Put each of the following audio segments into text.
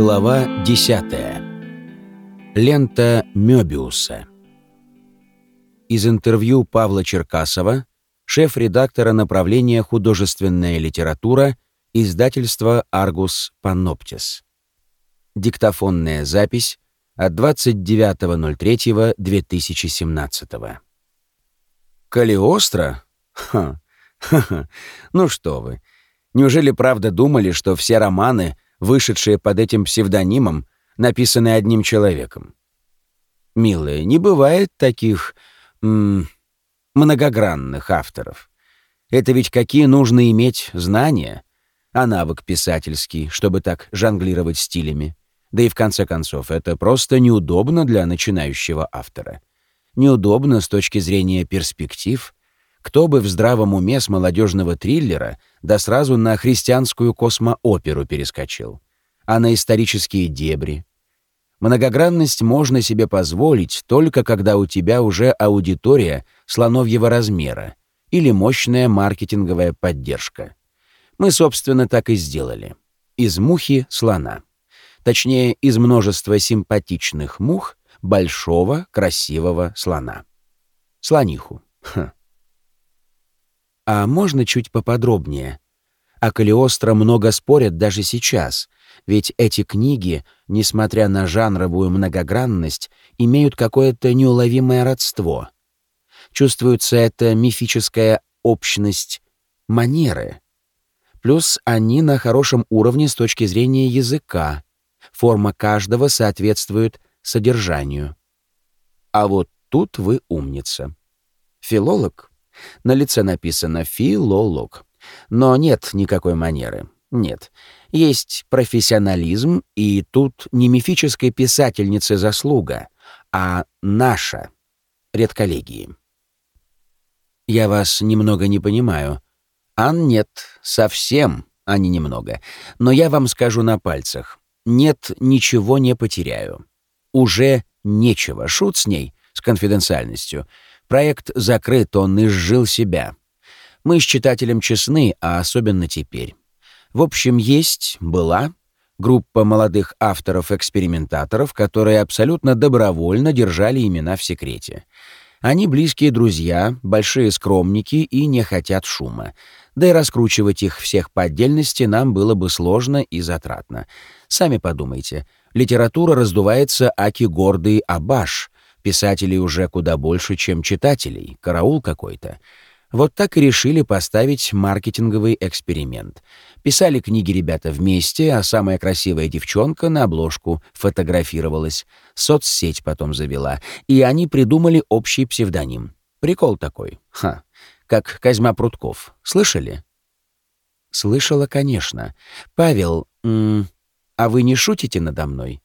Глава 10. Лента Мёбиуса. Из интервью Павла Черкасова, шеф-редактора направления «Художественная литература», издательства «Аргус Паноптис». Диктофонная запись от 29.03.2017. Калиостро? Ха, ха-ха, ну что вы. Неужели правда думали, что все романы, вышедшие под этим псевдонимом, написаны одним человеком? Милые, не бывает таких многогранных авторов. Это ведь какие нужно иметь знания, а навык писательский, чтобы так жонглировать стилями. Да и в конце концов, это просто неудобно для начинающего автора. Неудобно с точки зрения перспектив. Кто бы в здравом уме с молодежного триллера да сразу на христианскую космооперу перескочил, а на исторические дебри. Многогранность можно себе позволить только когда у тебя уже аудитория слоновьего размера или мощная маркетинговая поддержка. Мы, собственно, так и сделали. Из мухи слона. Точнее, из множества симпатичных мух большого красивого слона. Слониху. Хм. А можно чуть поподробнее? О Калиостро много спорят даже сейчас, ведь эти книги, несмотря на жанровую многогранность, имеют какое-то неуловимое родство. Чувствуется эта мифическая общность манеры. Плюс они на хорошем уровне с точки зрения языка. Форма каждого соответствует содержанию. А вот тут вы умница. Филолог? На лице написано «филолог». Но нет никакой манеры. Нет. Есть профессионализм, и тут не мифической писательницы заслуга, а наша, редколлегии. Я вас немного не понимаю. Ан нет, совсем, а не немного. Но я вам скажу на пальцах. Нет, ничего не потеряю. Уже нечего. Шут с ней, с конфиденциальностью. Проект закрыт, он изжил себя. Мы с читателем честны, а особенно теперь. В общем, есть, была группа молодых авторов-экспериментаторов, которые абсолютно добровольно держали имена в секрете. Они близкие друзья, большие скромники и не хотят шума. Да и раскручивать их всех по отдельности нам было бы сложно и затратно. Сами подумайте. Литература раздувается аки гордый абаш. Писателей уже куда больше, чем читателей. Караул какой-то. Вот так и решили поставить маркетинговый эксперимент. Писали книги ребята вместе, а самая красивая девчонка на обложку фотографировалась. Соцсеть потом завела, и они придумали общий псевдоним. Прикол такой. Ха. Как Козьма Прутков. Слышали? Слышала, конечно. Павел, м а вы не шутите надо мной?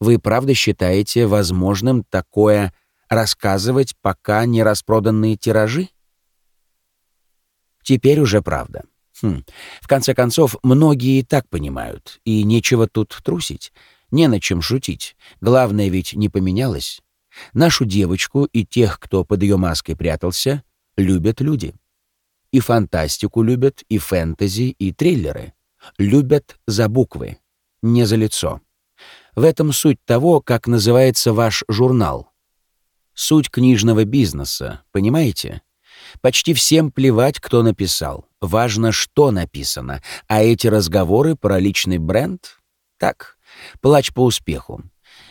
Вы правда считаете возможным такое рассказывать, пока не распроданные тиражи? Теперь уже правда. Хм. В конце концов, многие и так понимают, и нечего тут трусить, не на чем шутить. Главное ведь не поменялось. Нашу девочку и тех, кто под ее маской прятался, любят люди. И фантастику любят, и фэнтези, и триллеры. Любят за буквы, не за лицо. В этом суть того, как называется ваш журнал. Суть книжного бизнеса, понимаете? Почти всем плевать, кто написал. Важно, что написано. А эти разговоры про личный бренд? Так, плач по успеху.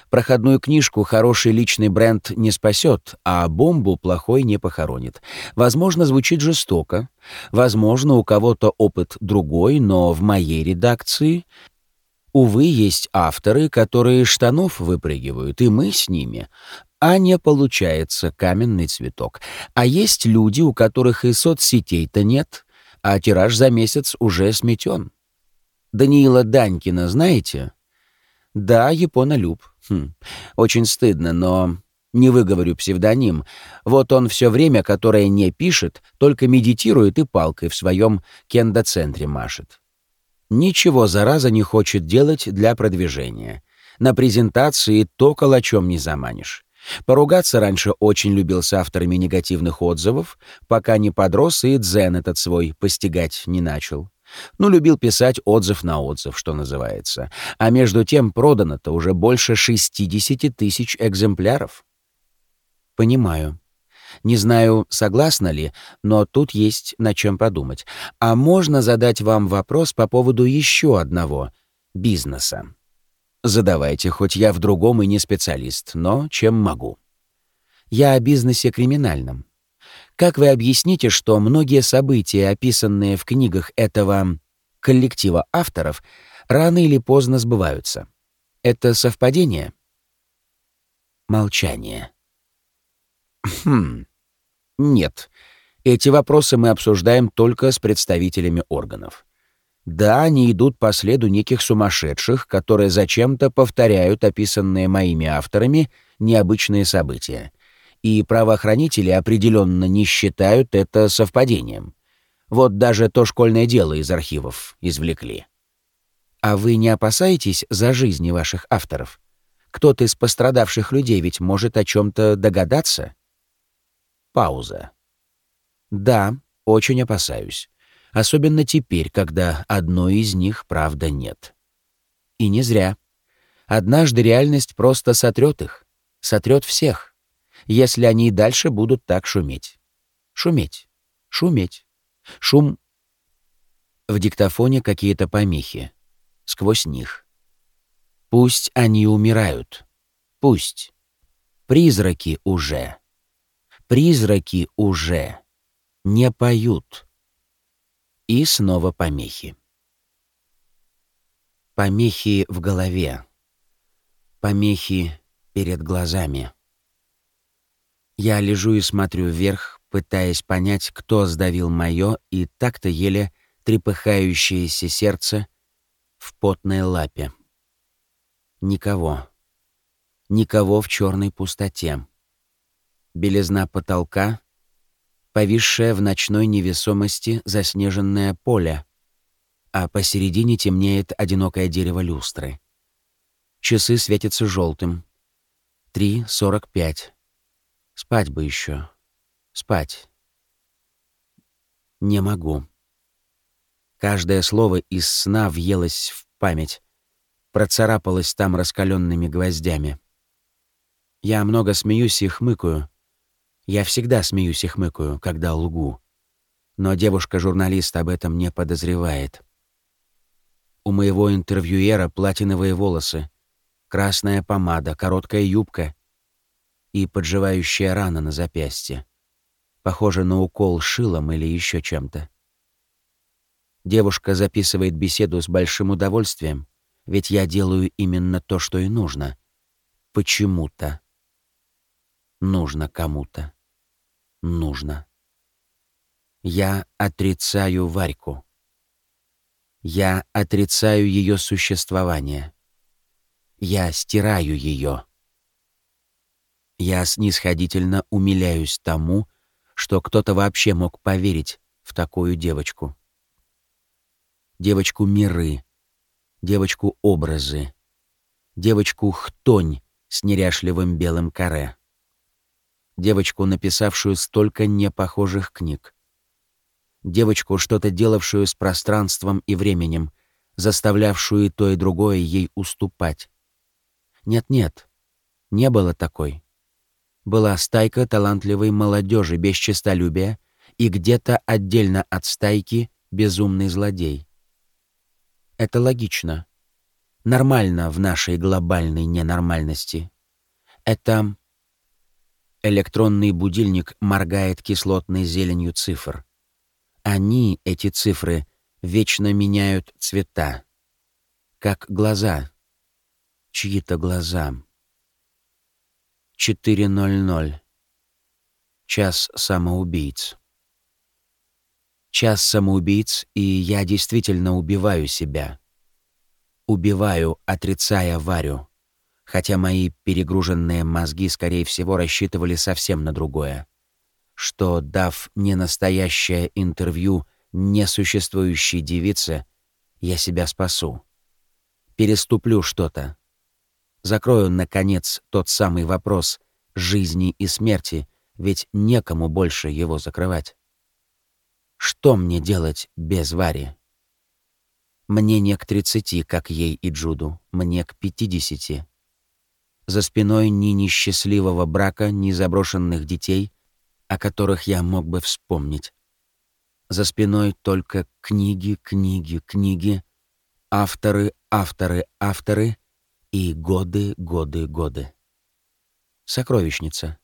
Проходную книжку хороший личный бренд не спасет, а бомбу плохой не похоронит. Возможно, звучит жестоко. Возможно, у кого-то опыт другой, но в моей редакции Увы, есть авторы, которые штанов выпрыгивают, и мы с ними а не получается каменный цветок. А есть люди, у которых и соцсетей-то нет, а тираж за месяц уже сметен. Даниила Данькина знаете? Да, японолюб. Хм, очень стыдно, но не выговорю псевдоним. Вот он все время, которое не пишет, только медитирует и палкой в своем кендо-центре машет. Ничего, зараза, не хочет делать для продвижения. На презентации то калачом не заманишь. Поругаться раньше очень любил с авторами негативных отзывов, пока не подрос и дзен этот свой постигать не начал. Ну, любил писать отзыв на отзыв, что называется. А между тем продано-то уже больше 60 тысяч экземпляров. Понимаю. Не знаю, согласна ли, но тут есть над чем подумать. А можно задать вам вопрос по поводу еще одного бизнеса? Задавайте, хоть я в другом и не специалист, но чем могу. Я о бизнесе криминальном. Как вы объясните, что многие события, описанные в книгах этого коллектива авторов, рано или поздно сбываются? Это совпадение? Молчание. Хм. Нет. Эти вопросы мы обсуждаем только с представителями органов. Да, они идут по следу неких сумасшедших, которые зачем-то повторяют описанные моими авторами необычные события и правоохранители определенно не считают это совпадением. Вот даже то школьное дело из архивов извлекли. А вы не опасаетесь за жизни ваших авторов? Кто-то из пострадавших людей ведь может о чем-то догадаться? Пауза. Да, очень опасаюсь. Особенно теперь, когда одной из них, правда, нет. И не зря. Однажды реальность просто сотрет их. Сотрет всех если они и дальше будут так шуметь. Шуметь. Шуметь. Шум... В диктофоне какие-то помехи. Сквозь них. Пусть они умирают. Пусть. Призраки уже. Призраки уже. Не поют. И снова помехи. Помехи в голове. Помехи перед глазами. Я лежу и смотрю вверх, пытаясь понять, кто сдавил моё и так-то еле трепыхающееся сердце в потной лапе. Никого. Никого в черной пустоте. Белизна потолка, повисшее в ночной невесомости заснеженное поле, а посередине темнеет одинокое дерево люстры. Часы светятся желтым. Три сорок пять. Спать бы еще. Спать. Не могу. Каждое слово из сна въелось в память, процарапалось там раскаленными гвоздями. Я много смеюсь и хмыкаю. Я всегда смеюсь и хмыкаю, когда лгу. Но девушка-журналист об этом не подозревает. У моего интервьюера платиновые волосы, красная помада, короткая юбка и подживающая рана на запястье. Похоже на укол шилом или еще чем-то. Девушка записывает беседу с большим удовольствием, ведь я делаю именно то, что и нужно. Почему-то. Нужно кому-то. Нужно. Я отрицаю Варьку. Я отрицаю ее существование. Я стираю ее. Я снисходительно умиляюсь тому, что кто-то вообще мог поверить в такую девочку. Девочку миры, девочку образы, девочку хтонь с неряшливым белым каре. Девочку, написавшую столько непохожих книг. Девочку, что-то делавшую с пространством и временем, заставлявшую и то, и другое ей уступать. Нет-нет, не было такой была стайка талантливой молодежи без честолюбия и где-то отдельно от стайки безумный злодей. Это логично. Нормально в нашей глобальной ненормальности. Это... Электронный будильник моргает кислотной зеленью цифр. Они, эти цифры, вечно меняют цвета. Как глаза. Чьи-то глаза. 4.00. Час самоубийц. Час самоубийц, и я действительно убиваю себя. Убиваю, отрицая Варю, хотя мои перегруженные мозги, скорее всего, рассчитывали совсем на другое. Что, дав ненастоящее интервью несуществующей девице, я себя спасу. Переступлю что-то, Закрою, наконец, тот самый вопрос жизни и смерти, ведь некому больше его закрывать. Что мне делать без Вари? Мне не к тридцати, как ей и Джуду, мне к пятидесяти. За спиной ни несчастливого брака, ни заброшенных детей, о которых я мог бы вспомнить. За спиной только книги, книги, книги, авторы, авторы, авторы и годы, годы, годы. Сокровищница.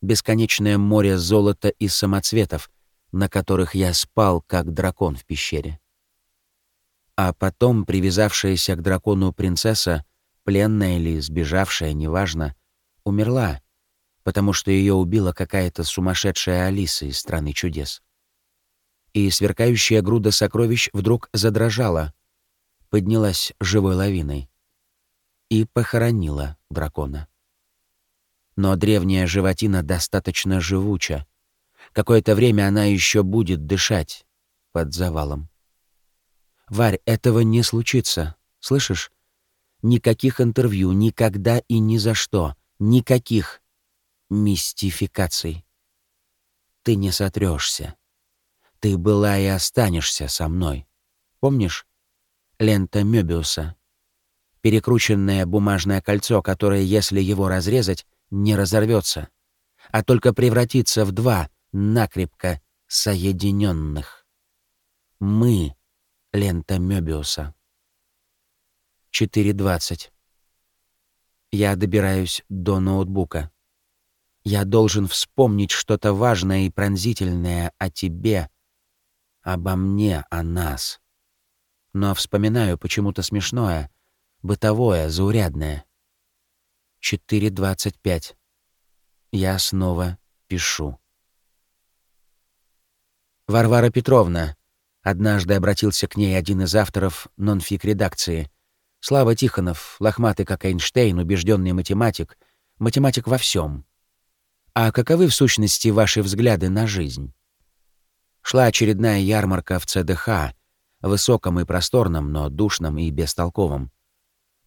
Бесконечное море золота и самоцветов, на которых я спал, как дракон в пещере. А потом привязавшаяся к дракону принцесса, пленная или сбежавшая, неважно, умерла, потому что ее убила какая-то сумасшедшая Алиса из «Страны чудес». И сверкающая груда сокровищ вдруг задрожала, поднялась живой лавиной и похоронила дракона. Но древняя животина достаточно живуча. Какое-то время она еще будет дышать под завалом. Варь, этого не случится, слышишь? Никаких интервью, никогда и ни за что. Никаких мистификаций. Ты не сотрёшься. Ты была и останешься со мной. Помнишь? Лента Мёбиуса. Перекрученное бумажное кольцо, которое, если его разрезать, не разорвется, а только превратится в два накрепко соединенных. Мы — лента Мёбиуса. 4.20. Я добираюсь до ноутбука. Я должен вспомнить что-то важное и пронзительное о тебе, обо мне, о нас. Но вспоминаю почему-то смешное, бытовое, заурядное. 4.25. Я снова пишу. Варвара Петровна. Однажды обратился к ней один из авторов нонфик-редакции. Слава Тихонов, лохматый как Эйнштейн, убежденный математик, математик во всем. А каковы в сущности ваши взгляды на жизнь? Шла очередная ярмарка в ЦДХ, высоком и просторном, но душном и бестолковом.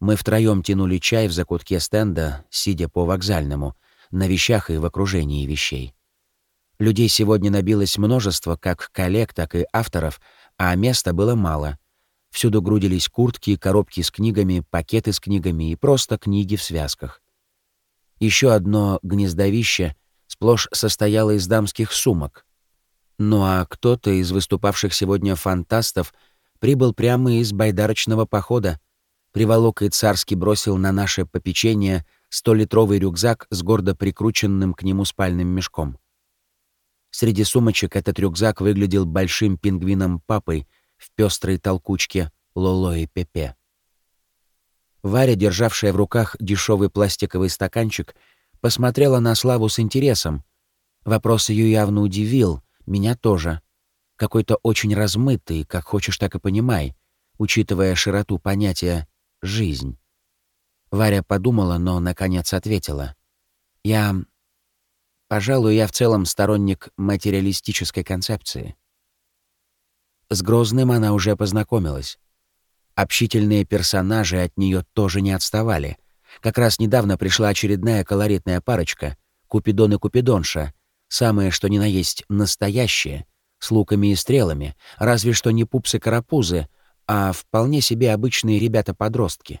Мы втроем тянули чай в закутке стенда, сидя по вокзальному, на вещах и в окружении вещей. Людей сегодня набилось множество, как коллег, так и авторов, а места было мало. Всюду грудились куртки, коробки с книгами, пакеты с книгами и просто книги в связках. Еще одно гнездовище сплошь состояло из дамских сумок. Ну а кто-то из выступавших сегодня фантастов прибыл прямо из байдарочного похода, приволок и царски бросил на наше попечение столитровый рюкзак с гордо прикрученным к нему спальным мешком. Среди сумочек этот рюкзак выглядел большим пингвином-папой в пестрой толкучке Лоло и Пепе. Варя, державшая в руках дешевый пластиковый стаканчик, посмотрела на Славу с интересом. Вопрос ее явно удивил, меня тоже. Какой-то очень размытый, как хочешь, так и понимай, учитывая широту понятия «жизнь». Варя подумала, но, наконец, ответила. «Я... Пожалуй, я в целом сторонник материалистической концепции». С Грозным она уже познакомилась. Общительные персонажи от нее тоже не отставали. Как раз недавно пришла очередная колоритная парочка — Купидон и Купидонша, самые что ни на есть настоящие, с луками и стрелами, разве что не пупсы-карапузы, а вполне себе обычные ребята-подростки.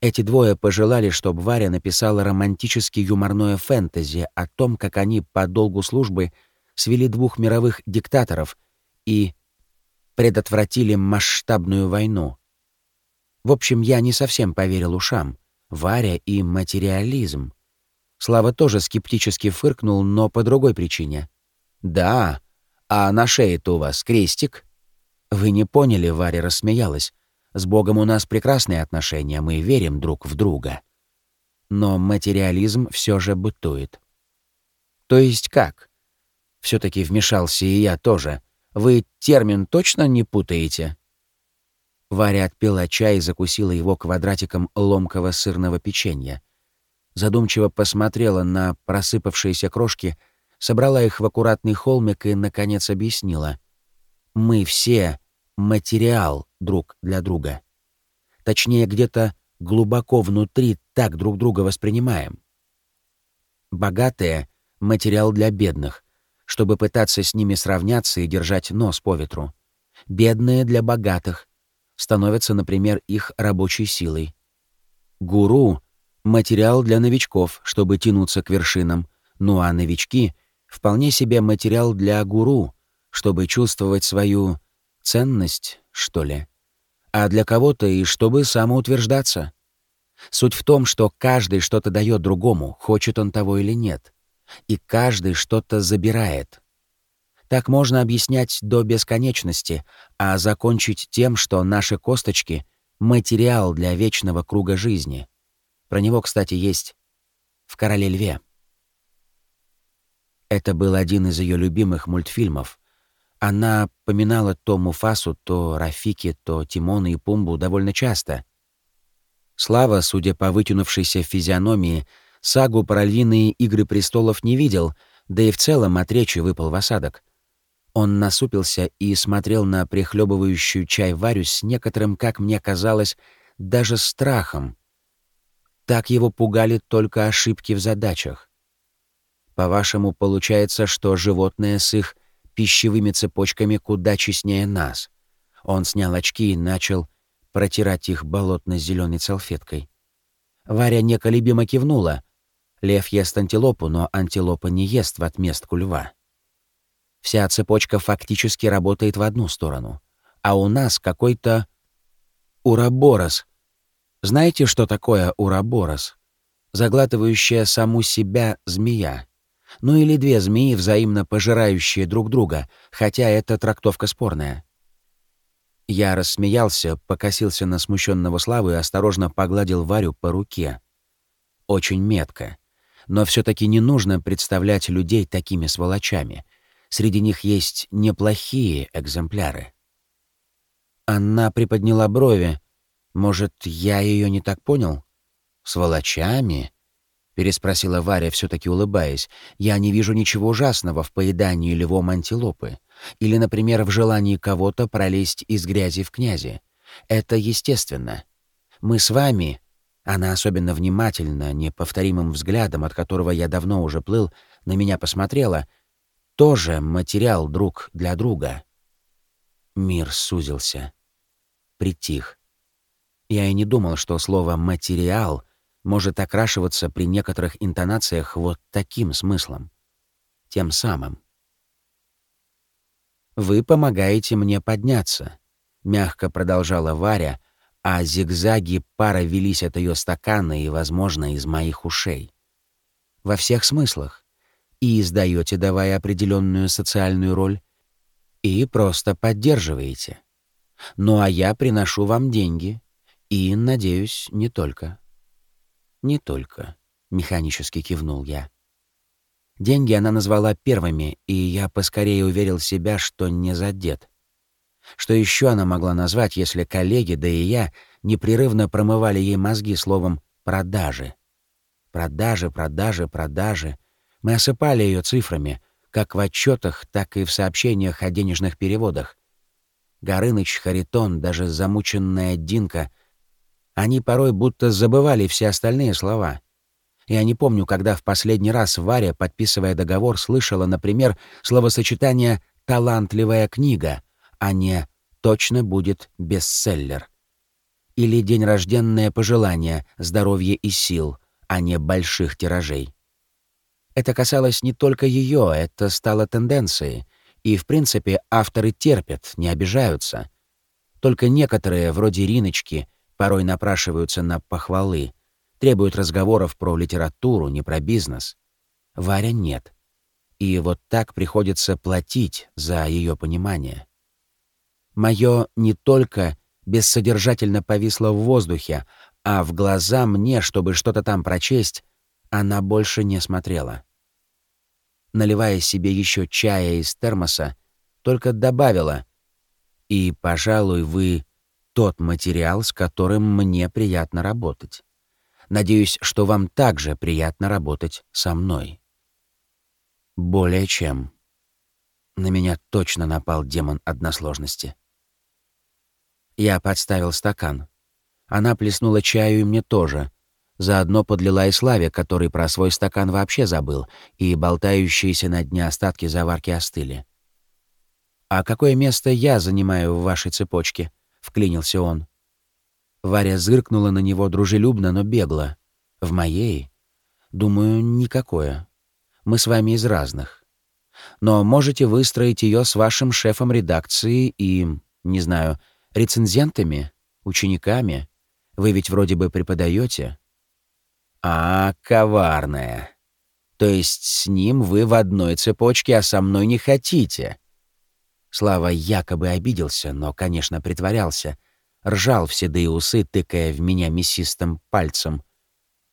Эти двое пожелали, чтобы Варя написала романтически юморное фэнтези о том, как они по долгу службы свели двух мировых диктаторов и предотвратили масштабную войну. В общем, я не совсем поверил ушам. Варя и материализм. Слава тоже скептически фыркнул, но по другой причине. «Да, а на шее-то у вас крестик?» «Вы не поняли», — Варя рассмеялась. «С Богом у нас прекрасные отношения, мы верим друг в друга». Но материализм все же бытует. «То есть как?» все таки вмешался и я тоже. Вы термин точно не путаете?» Варя отпила чай и закусила его квадратиком ломкого сырного печенья. Задумчиво посмотрела на просыпавшиеся крошки, собрала их в аккуратный холмик и, наконец, объяснила. «Мы все материал друг для друга. Точнее, где-то глубоко внутри так друг друга воспринимаем. Богатые — материал для бедных, чтобы пытаться с ними сравняться и держать нос по ветру. Бедные для богатых становятся, например, их рабочей силой. Гуру — материал для новичков, чтобы тянуться к вершинам, ну а новички — вполне себе материал для гуру, чтобы чувствовать свою ценность, что ли. А для кого-то и чтобы самоутверждаться. Суть в том, что каждый что-то дает другому, хочет он того или нет. И каждый что-то забирает. Так можно объяснять до бесконечности, а закончить тем, что наши косточки — материал для вечного круга жизни. Про него, кстати, есть в «Короле льве». Это был один из ее любимых мультфильмов. Она поминала то Муфасу, то Рафики, то Тимона и Пумбу довольно часто. Слава, судя по вытянувшейся физиономии, сагу про львиные «Игры престолов» не видел, да и в целом от речи выпал в осадок. Он насупился и смотрел на прихлебывающую чай Варю с некоторым, как мне казалось, даже страхом. Так его пугали только ошибки в задачах. По-вашему, получается, что животные с их пищевыми цепочками куда честнее нас. Он снял очки и начал протирать их болотно зеленой салфеткой. Варя неколебимо кивнула. Лев ест антилопу, но антилопа не ест в отместку льва. Вся цепочка фактически работает в одну сторону. А у нас какой-то ураборос. Знаете, что такое ураборос? Заглатывающая саму себя змея. Ну или две змеи, взаимно пожирающие друг друга, хотя эта трактовка спорная. Я рассмеялся, покосился на смущенного Славу и осторожно погладил Варю по руке. Очень метко. Но все таки не нужно представлять людей такими сволочами — Среди них есть неплохие экземпляры. Она приподняла брови. Может, я ее не так понял? Сволочами? переспросила Варя, все таки улыбаясь. Я не вижу ничего ужасного в поедании львом антилопы или, например, в желании кого-то пролезть из грязи в князи. Это естественно. Мы с вами, она особенно внимательно, неповторимым взглядом, от которого я давно уже плыл, на меня посмотрела, тоже материал друг для друга. Мир сузился. Притих. Я и не думал, что слово «материал» может окрашиваться при некоторых интонациях вот таким смыслом. Тем самым. «Вы помогаете мне подняться», — мягко продолжала Варя, а зигзаги пара велись от ее стакана и, возможно, из моих ушей. Во всех смыслах и издаете, давая определенную социальную роль, и просто поддерживаете. Ну а я приношу вам деньги, и, надеюсь, не только. Не только, механически кивнул я. Деньги она назвала первыми, и я поскорее уверил себя, что не задет. Что еще она могла назвать, если коллеги, да и я, непрерывно промывали ей мозги словом «продажи». Продажи, продажи, продажи — мы осыпали ее цифрами, как в отчетах, так и в сообщениях о денежных переводах. Горыныч, Харитон, даже замученная Динка — они порой будто забывали все остальные слова. Я не помню, когда в последний раз Варя, подписывая договор, слышала, например, словосочетание «талантливая книга», а не «точно будет бестселлер». Или день рожденное пожелание, здоровья и сил, а не больших тиражей. Это касалось не только ее, это стало тенденцией. И, в принципе, авторы терпят, не обижаются. Только некоторые, вроде Риночки, порой напрашиваются на похвалы, требуют разговоров про литературу, не про бизнес. Варя нет. И вот так приходится платить за ее понимание. Моё не только бессодержательно повисло в воздухе, а в глаза мне, чтобы что-то там прочесть, она больше не смотрела наливая себе еще чая из термоса, только добавила «И, пожалуй, вы тот материал, с которым мне приятно работать. Надеюсь, что вам также приятно работать со мной». «Более чем». На меня точно напал демон односложности. Я подставил стакан. Она плеснула чаю и мне тоже — Заодно подлила и Славе, который про свой стакан вообще забыл, и болтающиеся на дне остатки заварки остыли. «А какое место я занимаю в вашей цепочке?» — вклинился он. Варя зыркнула на него дружелюбно, но бегло. «В моей? Думаю, никакое. Мы с вами из разных. Но можете выстроить ее с вашим шефом редакции и, не знаю, рецензентами, учениками. Вы ведь вроде бы преподаете. А, коварная. То есть с ним вы в одной цепочке, а со мной не хотите. Слава якобы обиделся, но, конечно, притворялся. Ржал в седые усы, тыкая в меня мясистым пальцем.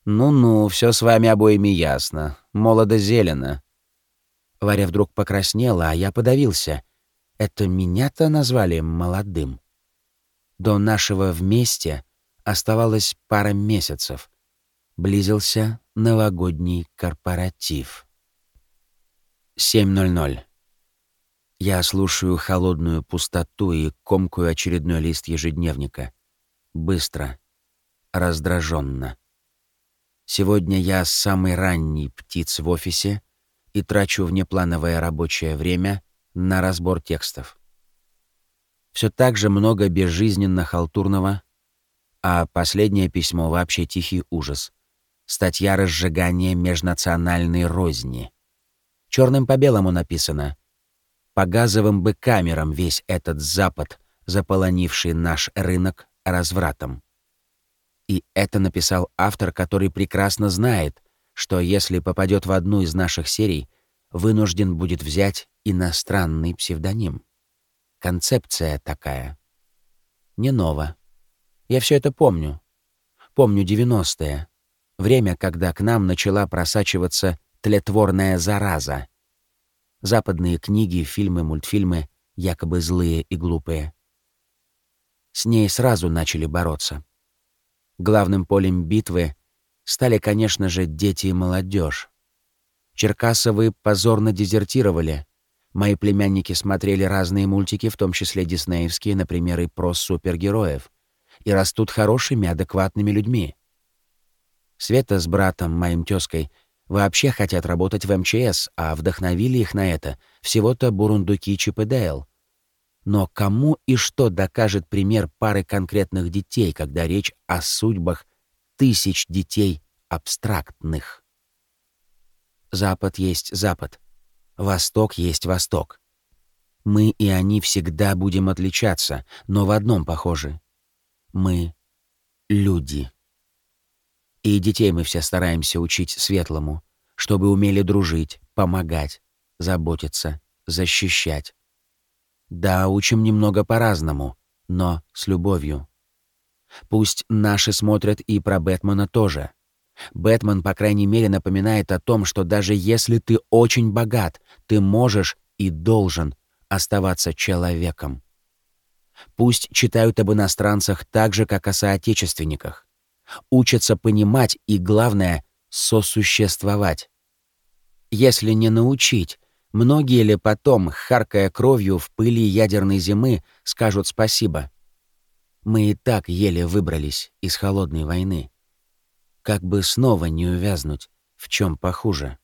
«Ну-ну, все с вами обоими ясно. Молодо-зелено». Варя вдруг покраснела, а я подавился. Это меня-то назвали молодым. До нашего вместе оставалось пара месяцев. Близился новогодний корпоратив. 7.00. Я слушаю холодную пустоту и комкую очередной лист ежедневника. Быстро, раздраженно. Сегодня я самый ранний птиц в офисе и трачу внеплановое рабочее время на разбор текстов. Все так же много безжизненно халтурного, а последнее письмо вообще тихий ужас. Статья разжигания межнациональной розни. Черным по белому написано. По газовым бы камерам весь этот Запад, заполонивший наш рынок развратом. И это написал автор, который прекрасно знает, что если попадет в одну из наших серий, вынужден будет взять иностранный псевдоним. Концепция такая. Не ново. Я все это помню. Помню 90-е. Время, когда к нам начала просачиваться тлетворная зараза. Западные книги, фильмы, мультфильмы, якобы злые и глупые. С ней сразу начали бороться. Главным полем битвы стали, конечно же, дети и молодежь. Черкасовы позорно дезертировали. Мои племянники смотрели разные мультики, в том числе диснеевские, например, и про супергероев, и растут хорошими, адекватными людьми. Света с братом, моим тёзкой, вообще хотят работать в МЧС, а вдохновили их на это всего-то бурундуки Чип и Дейл — но кому и что докажет пример пары конкретных детей, когда речь о судьбах тысяч детей абстрактных? Запад есть Запад. Восток есть Восток. Мы и они всегда будем отличаться, но в одном похожи. Мы — люди. И детей мы все стараемся учить светлому, чтобы умели дружить, помогать, заботиться, защищать. Да, учим немного по-разному, но с любовью. Пусть наши смотрят и про Бэтмена тоже. Бэтмен, по крайней мере, напоминает о том, что даже если ты очень богат, ты можешь и должен оставаться человеком. Пусть читают об иностранцах так же, как о соотечественниках. Учатся понимать и, главное, сосуществовать. Если не научить, Многие ли потом, харкая кровью в пыли ядерной зимы, скажут спасибо? Мы и так еле выбрались из холодной войны. Как бы снова не увязнуть, в чем похуже.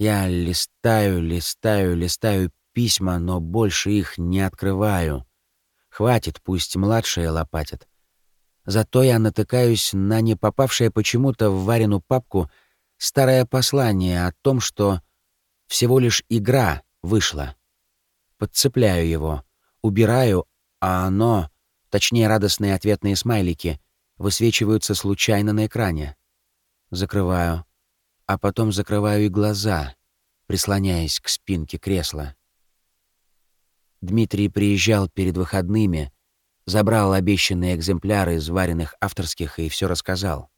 Я листаю, листаю, листаю письма, но больше их не открываю. Хватит, пусть младшие лопатят. Зато я натыкаюсь на не попавшее почему-то в Варину папку старое послание о том, что всего лишь игра вышла. Подцепляю его, убираю, а оно, точнее радостные ответные смайлики, высвечиваются случайно на экране. Закрываю, а потом закрываю и глаза, прислоняясь к спинке кресла. Дмитрий приезжал перед выходными, забрал обещанные экземпляры из вареных авторских и все рассказал.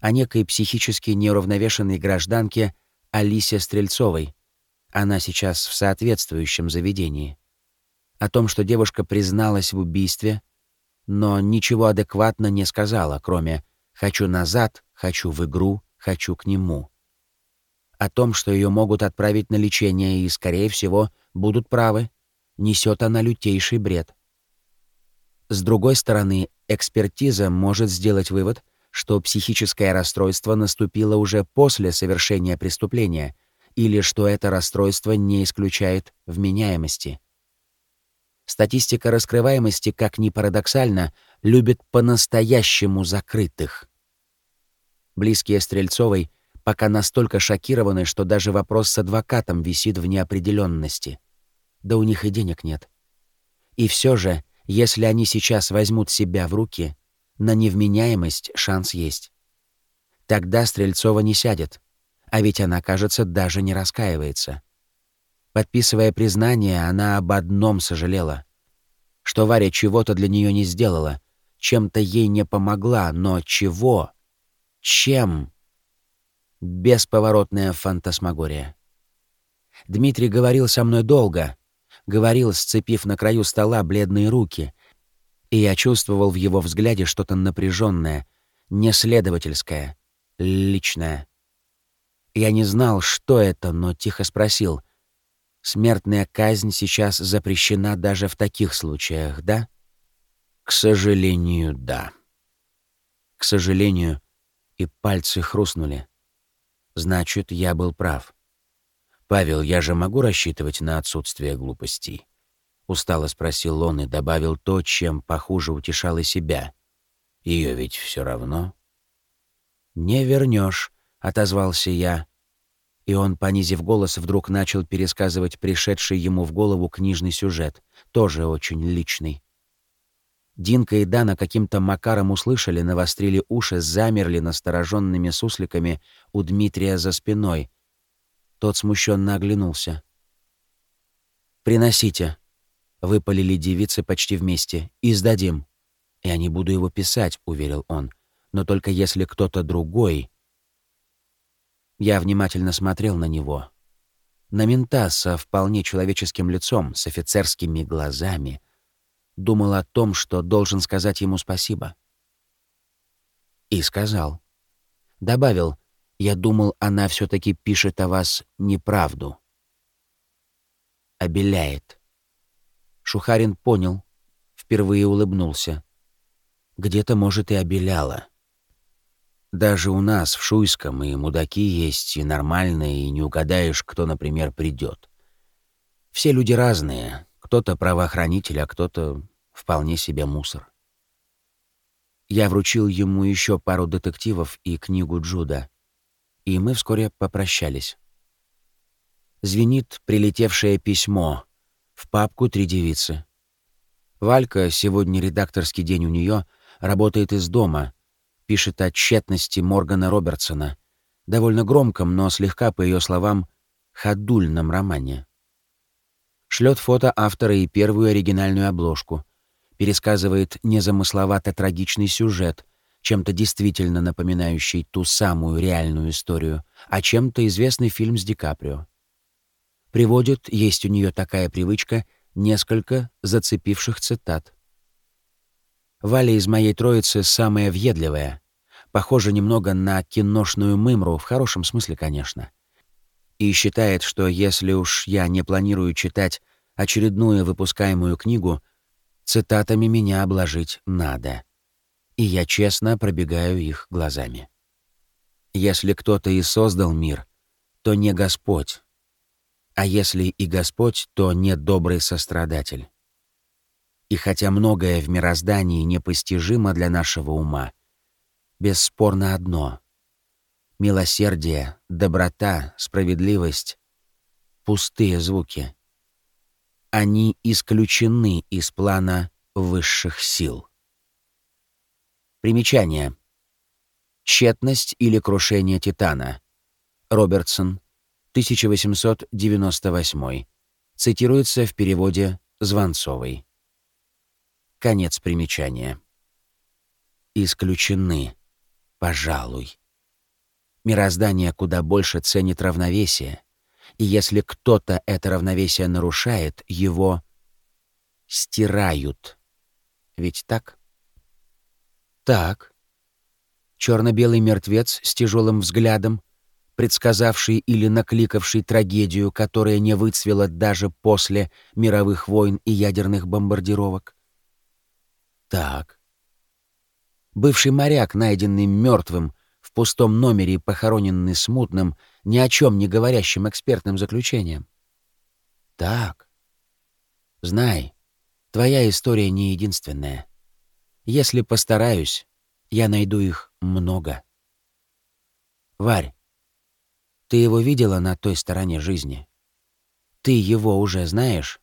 О некой психически неуравновешенной гражданке Алисе Стрельцовой. Она сейчас в соответствующем заведении. О том, что девушка призналась в убийстве, но ничего адекватно не сказала, кроме «хочу назад», «хочу в игру», «хочу к нему». О том, что ее могут отправить на лечение и, скорее всего, будут правы. Несет она лютейший бред. С другой стороны, экспертиза может сделать вывод, что психическое расстройство наступило уже после совершения преступления или что это расстройство не исключает вменяемости. Статистика раскрываемости, как ни парадоксально, любит по-настоящему закрытых. Близкие Стрельцовой пока настолько шокированы, что даже вопрос с адвокатом висит в неопределенности. Да у них и денег нет. И все же, если они сейчас возьмут себя в руки, на невменяемость шанс есть. Тогда Стрельцова не сядет, а ведь она, кажется, даже не раскаивается. Подписывая признание, она об одном сожалела. Что Варя чего-то для нее не сделала, чем-то ей не помогла, но чего? Чем? Бесповоротная фантасмагория. Дмитрий говорил со мной долго, говорил, сцепив на краю стола бледные руки, и я чувствовал в его взгляде что-то напряженное, неследовательское, личное. Я не знал, что это, но тихо спросил — Смертная казнь сейчас запрещена даже в таких случаях, да? К сожалению, да. К сожалению, и пальцы хрустнули. Значит, я был прав. Павел, я же могу рассчитывать на отсутствие глупостей? Устало спросил он и добавил то, чем похуже утешал и себя. Ее ведь все равно. Не вернешь, отозвался я и он, понизив голос, вдруг начал пересказывать пришедший ему в голову книжный сюжет, тоже очень личный. Динка и Дана каким-то макаром услышали, навострили уши, замерли настороженными сусликами у Дмитрия за спиной. Тот смущенно оглянулся. «Приносите», — выпалили девицы почти вместе, — «и сдадим». «Я не буду его писать», — уверил он, — «но только если кто-то другой...» Я внимательно смотрел на него. На мента со вполне человеческим лицом, с офицерскими глазами. Думал о том, что должен сказать ему спасибо. И сказал. Добавил, я думал, она все таки пишет о вас неправду. Обеляет. Шухарин понял, впервые улыбнулся. Где-то, может, и обеляла. Даже у нас в Шуйском и мудаки есть, и нормальные, и не угадаешь, кто, например, придет. Все люди разные. Кто-то правоохранитель, а кто-то вполне себе мусор. Я вручил ему еще пару детективов и книгу Джуда, и мы вскоре попрощались. Звенит прилетевшее письмо. В папку «Три девицы». Валька, сегодня редакторский день у нее, работает из дома — пишет о тщетности Моргана Робертсона, довольно громком, но слегка, по ее словам, ходульном романе. Шлет фото автора и первую оригинальную обложку, пересказывает незамысловато трагичный сюжет, чем-то действительно напоминающий ту самую реальную историю, а чем-то известный фильм с Ди Каприо. Приводит, есть у нее такая привычка, несколько зацепивших цитат. Валя из моей троицы самая въедливая, Похоже немного на киношную мымру, в хорошем смысле, конечно. И считает, что если уж я не планирую читать очередную выпускаемую книгу, цитатами меня обложить надо. И я честно пробегаю их глазами. Если кто-то и создал мир, то не Господь. А если и Господь, то не добрый сострадатель. И хотя многое в мироздании непостижимо для нашего ума, бесспорно одно — милосердие, доброта, справедливость — пустые звуки. Они исключены из плана высших сил. Примечание. Тщетность или крушение Титана. Робертсон, 1898. Цитируется в переводе Звонцовой. Конец примечания. Исключены. Пожалуй. Мироздание куда больше ценит равновесие, и если кто-то это равновесие нарушает, его стирают. Ведь так? Так. Черно-белый мертвец с тяжелым взглядом, предсказавший или накликавший трагедию, которая не выцвела даже после мировых войн и ядерных бомбардировок. Так бывший моряк, найденный мертвым в пустом номере и похороненный смутным, ни о чем не говорящим экспертным заключением. Так. Знай, Твоя история не единственная. Если постараюсь, я найду их много. Варь, ты его видела на той стороне жизни? Ты его уже знаешь?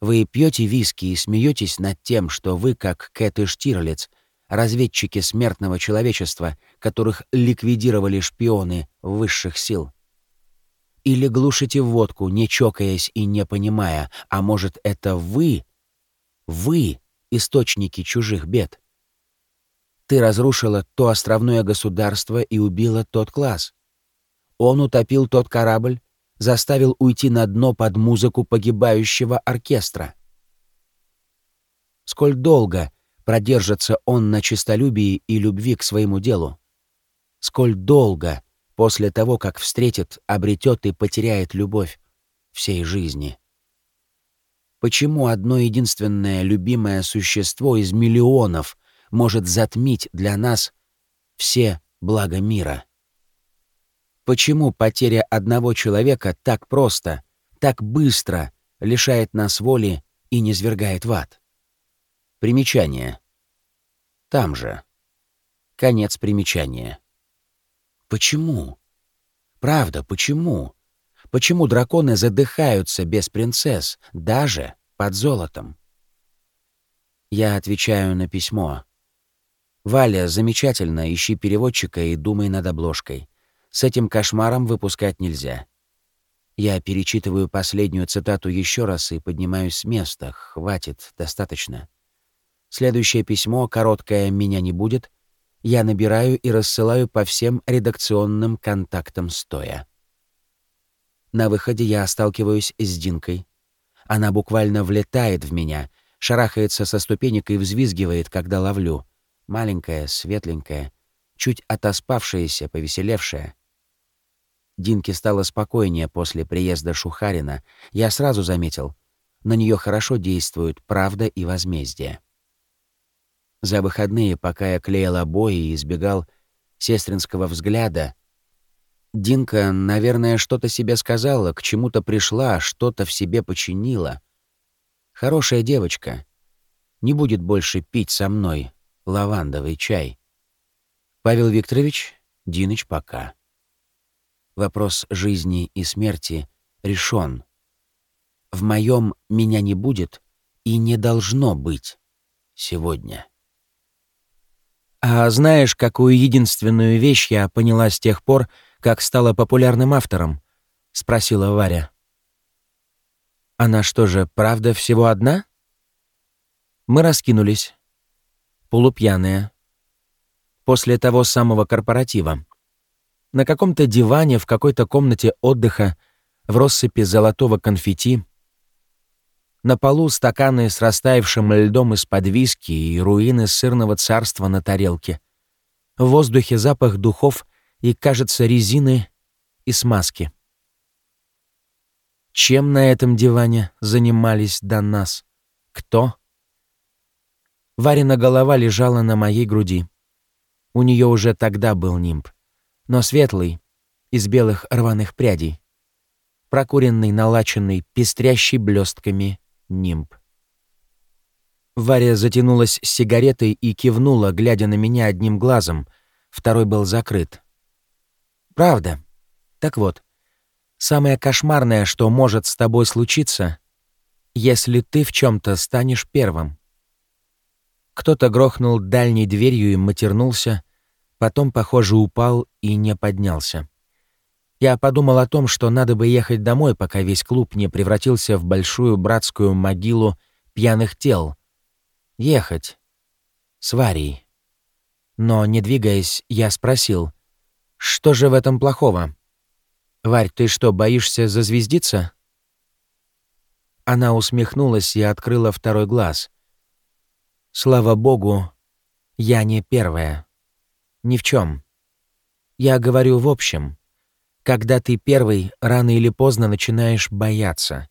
Вы пьете виски и смеетесь над тем, что вы, как Кэт и Штирлиц, разведчики смертного человечества, которых ликвидировали шпионы высших сил. Или глушите водку, не чокаясь и не понимая, а может, это вы? Вы — источники чужих бед. Ты разрушила то островное государство и убила тот класс. Он утопил тот корабль, заставил уйти на дно под музыку погибающего оркестра. Сколь долго продержится он на честолюбии и любви к своему делу? Сколь долго после того, как встретит, обретет и потеряет любовь всей жизни? Почему одно единственное любимое существо из миллионов может затмить для нас все блага мира? Почему потеря одного человека так просто, так быстро лишает нас воли и не свергает в ад? Примечание. Там же. Конец примечания. Почему? Правда, почему? Почему драконы задыхаются без принцесс, даже под золотом? Я отвечаю на письмо. Валя, замечательно, ищи переводчика и думай над обложкой. С этим кошмаром выпускать нельзя. Я перечитываю последнюю цитату еще раз и поднимаюсь с места. Хватит, достаточно. Следующее письмо, короткое «меня не будет», я набираю и рассылаю по всем редакционным контактам стоя. На выходе я сталкиваюсь с Динкой. Она буквально влетает в меня, шарахается со ступенек и взвизгивает, когда ловлю. Маленькая, светленькая, чуть отоспавшаяся, повеселевшая. Динке стало спокойнее после приезда Шухарина. Я сразу заметил, на нее хорошо действуют правда и возмездие. За выходные, пока я клеил обои и избегал сестринского взгляда, Динка, наверное, что-то себе сказала, к чему-то пришла, что-то в себе починила. Хорошая девочка. Не будет больше пить со мной лавандовый чай. Павел Викторович, Диныч пока. Вопрос жизни и смерти решен. В моем меня не будет и не должно быть сегодня. А знаешь, какую единственную вещь я поняла с тех пор, как стала популярным автором? спросила Варя. Она что же, правда всего одна? Мы раскинулись, полупьяные, после того самого корпоратива. На каком-то диване в какой-то комнате отдыха в россыпи золотого конфетти на полу стаканы с растаявшим льдом из-под виски и руины сырного царства на тарелке. В воздухе запах духов и, кажется, резины и смазки. Чем на этом диване занимались до нас? Кто? Варина голова лежала на моей груди. У нее уже тогда был нимб, но светлый, из белых рваных прядей, прокуренный, налаченный, пестрящий блестками нимб. Варя затянулась сигаретой и кивнула, глядя на меня одним глазом, второй был закрыт. «Правда. Так вот, самое кошмарное, что может с тобой случиться, если ты в чем то станешь первым». Кто-то грохнул дальней дверью и матернулся, потом, похоже, упал и не поднялся. Я подумал о том, что надо бы ехать домой, пока весь клуб не превратился в большую братскую могилу пьяных тел. Ехать. С Варей. Но, не двигаясь, я спросил, что же в этом плохого? «Варь, ты что, боишься зазвездиться?» Она усмехнулась и открыла второй глаз. «Слава богу, я не первая. Ни в чем. Я говорю в общем. Когда ты первый, рано или поздно начинаешь бояться,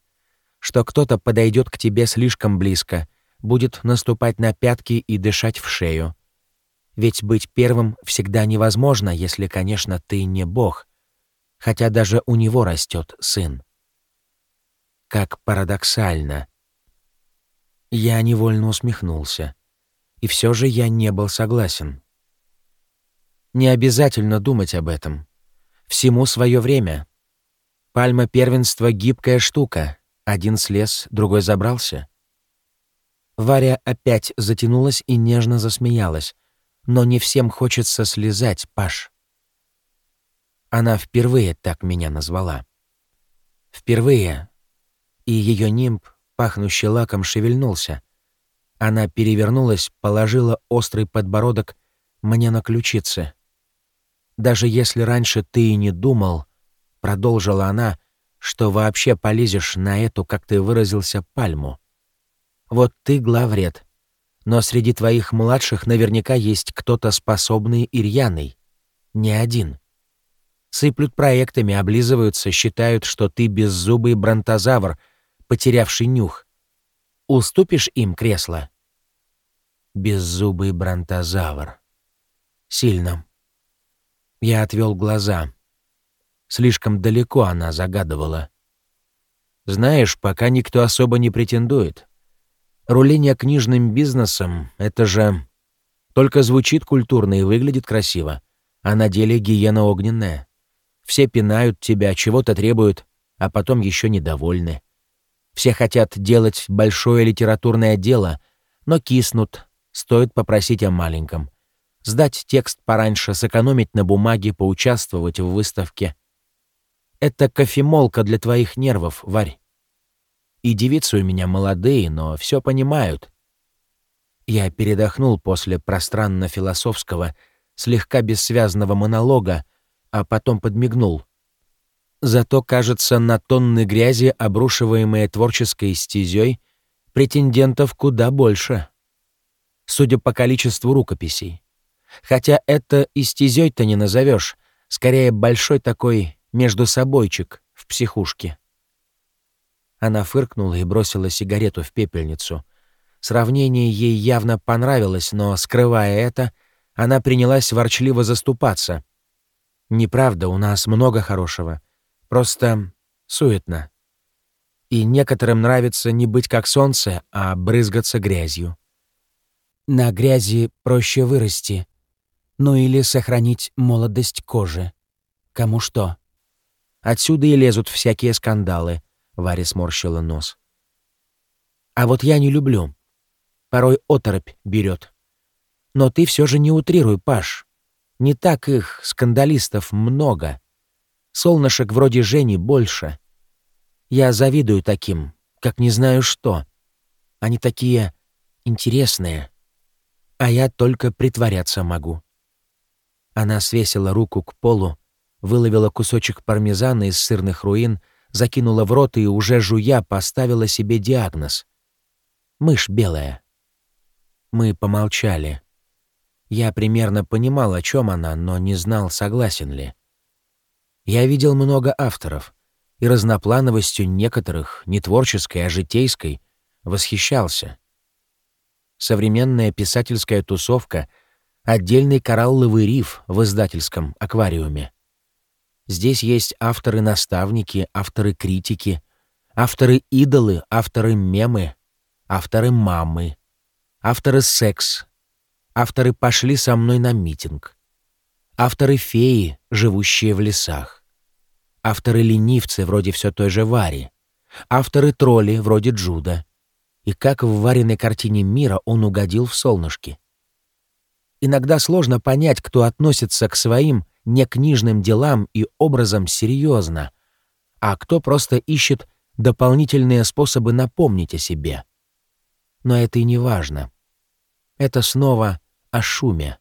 что кто-то подойдет к тебе слишком близко, будет наступать на пятки и дышать в шею. Ведь быть первым всегда невозможно, если, конечно, ты не бог, хотя даже у него растет сын. Как парадоксально. Я невольно усмехнулся. И все же я не был согласен. Не обязательно думать об этом. Всему свое время. Пальма первенства — гибкая штука. Один слез, другой забрался. Варя опять затянулась и нежно засмеялась. Но не всем хочется слезать, Паш. Она впервые так меня назвала. Впервые. И ее нимб, пахнущий лаком, шевельнулся. Она перевернулась, положила острый подбородок мне на ключицы. Даже если раньше ты и не думал, продолжила она, что вообще полезешь на эту, как ты выразился, пальму. Вот ты главред. Но среди твоих младших наверняка есть кто-то способный и. Не один. Сыплют проектами, облизываются, считают, что ты беззубый бронтозавр, потерявший нюх. Уступишь им кресло? Беззубый бронтозавр. Сильно. Я отвел глаза. Слишком далеко она загадывала. Знаешь, пока никто особо не претендует. Руление книжным бизнесом — это же... Только звучит культурно и выглядит красиво, а на деле гиена огненная. Все пинают тебя, чего-то требуют, а потом еще недовольны. Все хотят делать большое литературное дело, но киснут, стоит попросить о маленьком сдать текст пораньше, сэкономить на бумаге, поучаствовать в выставке. Это кофемолка для твоих нервов, Варь. И девицы у меня молодые, но все понимают. Я передохнул после пространно-философского, слегка бессвязного монолога, а потом подмигнул. Зато, кажется, на тонны грязи, обрушиваемые творческой стезей, претендентов куда больше. Судя по количеству рукописей. Хотя это и стезей-то не назовешь, скорее большой такой между собойчик в психушке. Она фыркнула и бросила сигарету в пепельницу. Сравнение ей явно понравилось, но, скрывая это, она принялась ворчливо заступаться. «Неправда, у нас много хорошего. Просто суетно. И некоторым нравится не быть как солнце, а брызгаться грязью. На грязи проще вырасти, ну или сохранить молодость кожи. Кому что. Отсюда и лезут всякие скандалы. Варя сморщила нос. А вот я не люблю. Порой оторопь берет. Но ты все же не утрируй, Паш. Не так их, скандалистов, много. Солнышек вроде Жени больше. Я завидую таким, как не знаю что. Они такие интересные. А я только притворяться могу. Она свесила руку к полу, выловила кусочек пармезана из сырных руин, закинула в рот и, уже жуя, поставила себе диагноз. «Мышь белая». Мы помолчали. Я примерно понимал, о чем она, но не знал, согласен ли. Я видел много авторов, и разноплановостью некоторых, не творческой, а житейской, восхищался. Современная писательская тусовка — отдельный коралловый риф в издательском аквариуме. Здесь есть авторы-наставники, авторы-критики, авторы-идолы, авторы-мемы, авторы-мамы, авторы-секс, авторы «пошли со мной на митинг», авторы-феи, живущие в лесах, авторы-ленивцы, вроде все той же Вари, авторы-тролли, вроде Джуда. И как в Вариной картине мира он угодил в солнышке. Иногда сложно понять, кто относится к своим некнижным делам и образом серьезно, а кто просто ищет дополнительные способы напомнить о себе. Но это и не важно. Это снова о шуме.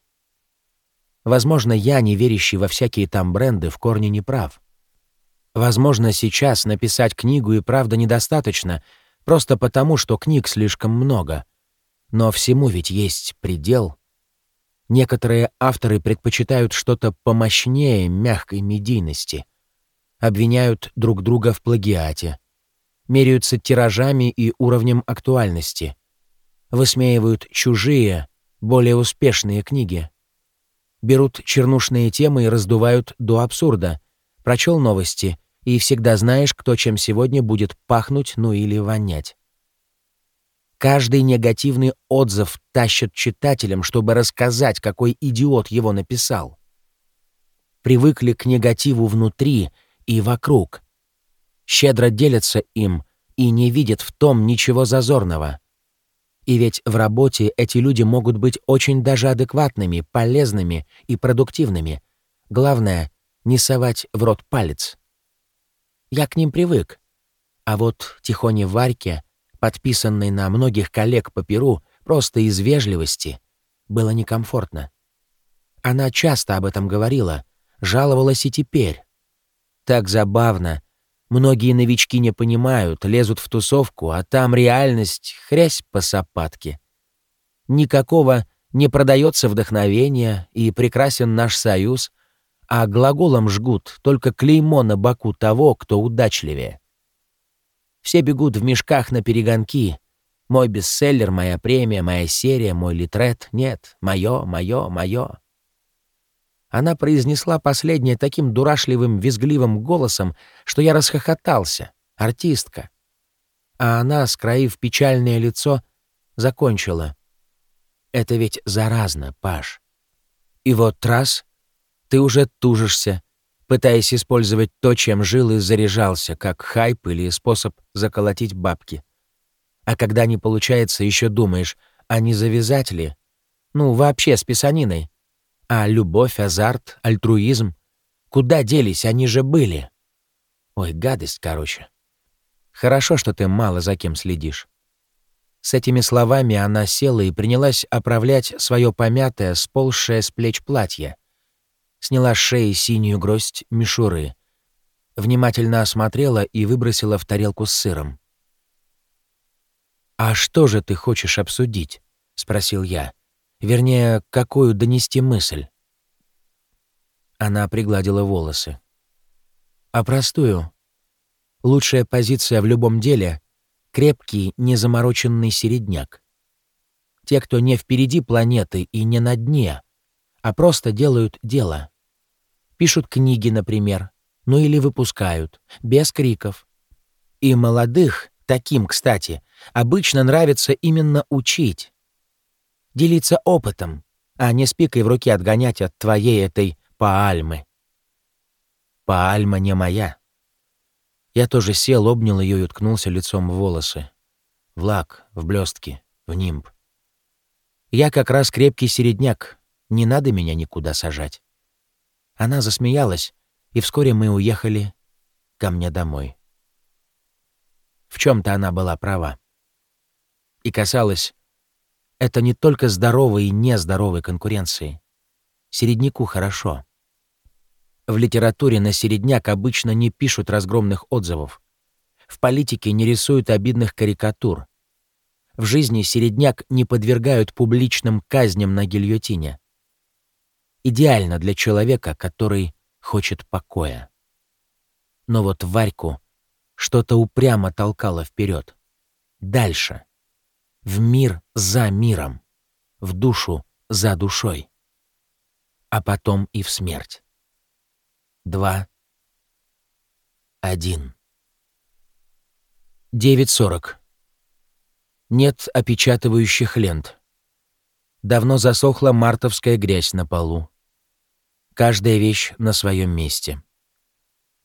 Возможно, я, не верящий во всякие там бренды, в корне не прав. Возможно, сейчас написать книгу и правда недостаточно, просто потому, что книг слишком много. Но всему ведь есть предел — Некоторые авторы предпочитают что-то помощнее мягкой медийности. Обвиняют друг друга в плагиате. Меряются тиражами и уровнем актуальности. Высмеивают чужие, более успешные книги. Берут чернушные темы и раздувают до абсурда. Прочел новости, и всегда знаешь, кто чем сегодня будет пахнуть, ну или вонять. Каждый негативный отзыв тащит читателям, чтобы рассказать, какой идиот его написал. Привыкли к негативу внутри и вокруг. Щедро делятся им и не видят в том ничего зазорного. И ведь в работе эти люди могут быть очень даже адекватными, полезными и продуктивными. Главное — не совать в рот палец. Я к ним привык. А вот Тихоне Варьке, подписанной на многих коллег по Перу, просто из вежливости, было некомфортно. Она часто об этом говорила, жаловалась и теперь. Так забавно. Многие новички не понимают, лезут в тусовку, а там реальность — хрясь по сапатке. Никакого не продается вдохновения, и прекрасен наш союз, а глаголом жгут только клеймо на боку того, кто удачливее. Все бегут в мешках на перегонки. Мой бестселлер, моя премия, моя серия, мой литрет. Нет, мое, мое, мое. Она произнесла последнее таким дурашливым, визгливым голосом, что я расхохотался. Артистка. А она, скроив печальное лицо, закончила. «Это ведь заразно, Паш. И вот раз ты уже тужишься, пытаясь использовать то, чем жил и заряжался, как хайп или способ заколотить бабки. А когда не получается, еще думаешь, а не завязать ли? Ну, вообще с писаниной. А любовь, азарт, альтруизм? Куда делись, они же были? Ой, гадость, короче. Хорошо, что ты мало за кем следишь. С этими словами она села и принялась оправлять свое помятое, сползшее с плеч платье — сняла с шеи синюю гроздь мишуры, внимательно осмотрела и выбросила в тарелку с сыром. «А что же ты хочешь обсудить?» — спросил я. «Вернее, какую донести мысль?» Она пригладила волосы. «А простую. Лучшая позиция в любом деле — крепкий, незамороченный середняк. Те, кто не впереди планеты и не на дне, а просто делают дело. Пишут книги, например, ну или выпускают, без криков. И молодых, таким, кстати, обычно нравится именно учить. Делиться опытом, а не с пикой в руке отгонять от твоей этой паальмы. Паальма не моя. Я тоже сел, обнял ее и уткнулся лицом в волосы. В лак, в блестки, в нимб. Я как раз крепкий середняк, не надо меня никуда сажать. Она засмеялась, и вскоре мы уехали ко мне домой. В чем то она была права. И касалось это не только здоровой и нездоровой конкуренции. Середняку хорошо. В литературе на середняк обычно не пишут разгромных отзывов. В политике не рисуют обидных карикатур. В жизни середняк не подвергают публичным казням на гильотине идеально для человека, который хочет покоя. Но вот Варьку что-то упрямо толкало вперед, дальше, в мир за миром, в душу за душой, а потом и в смерть. Два, один. Девять сорок. Нет опечатывающих лент. Давно засохла мартовская грязь на полу. Каждая вещь на своем месте.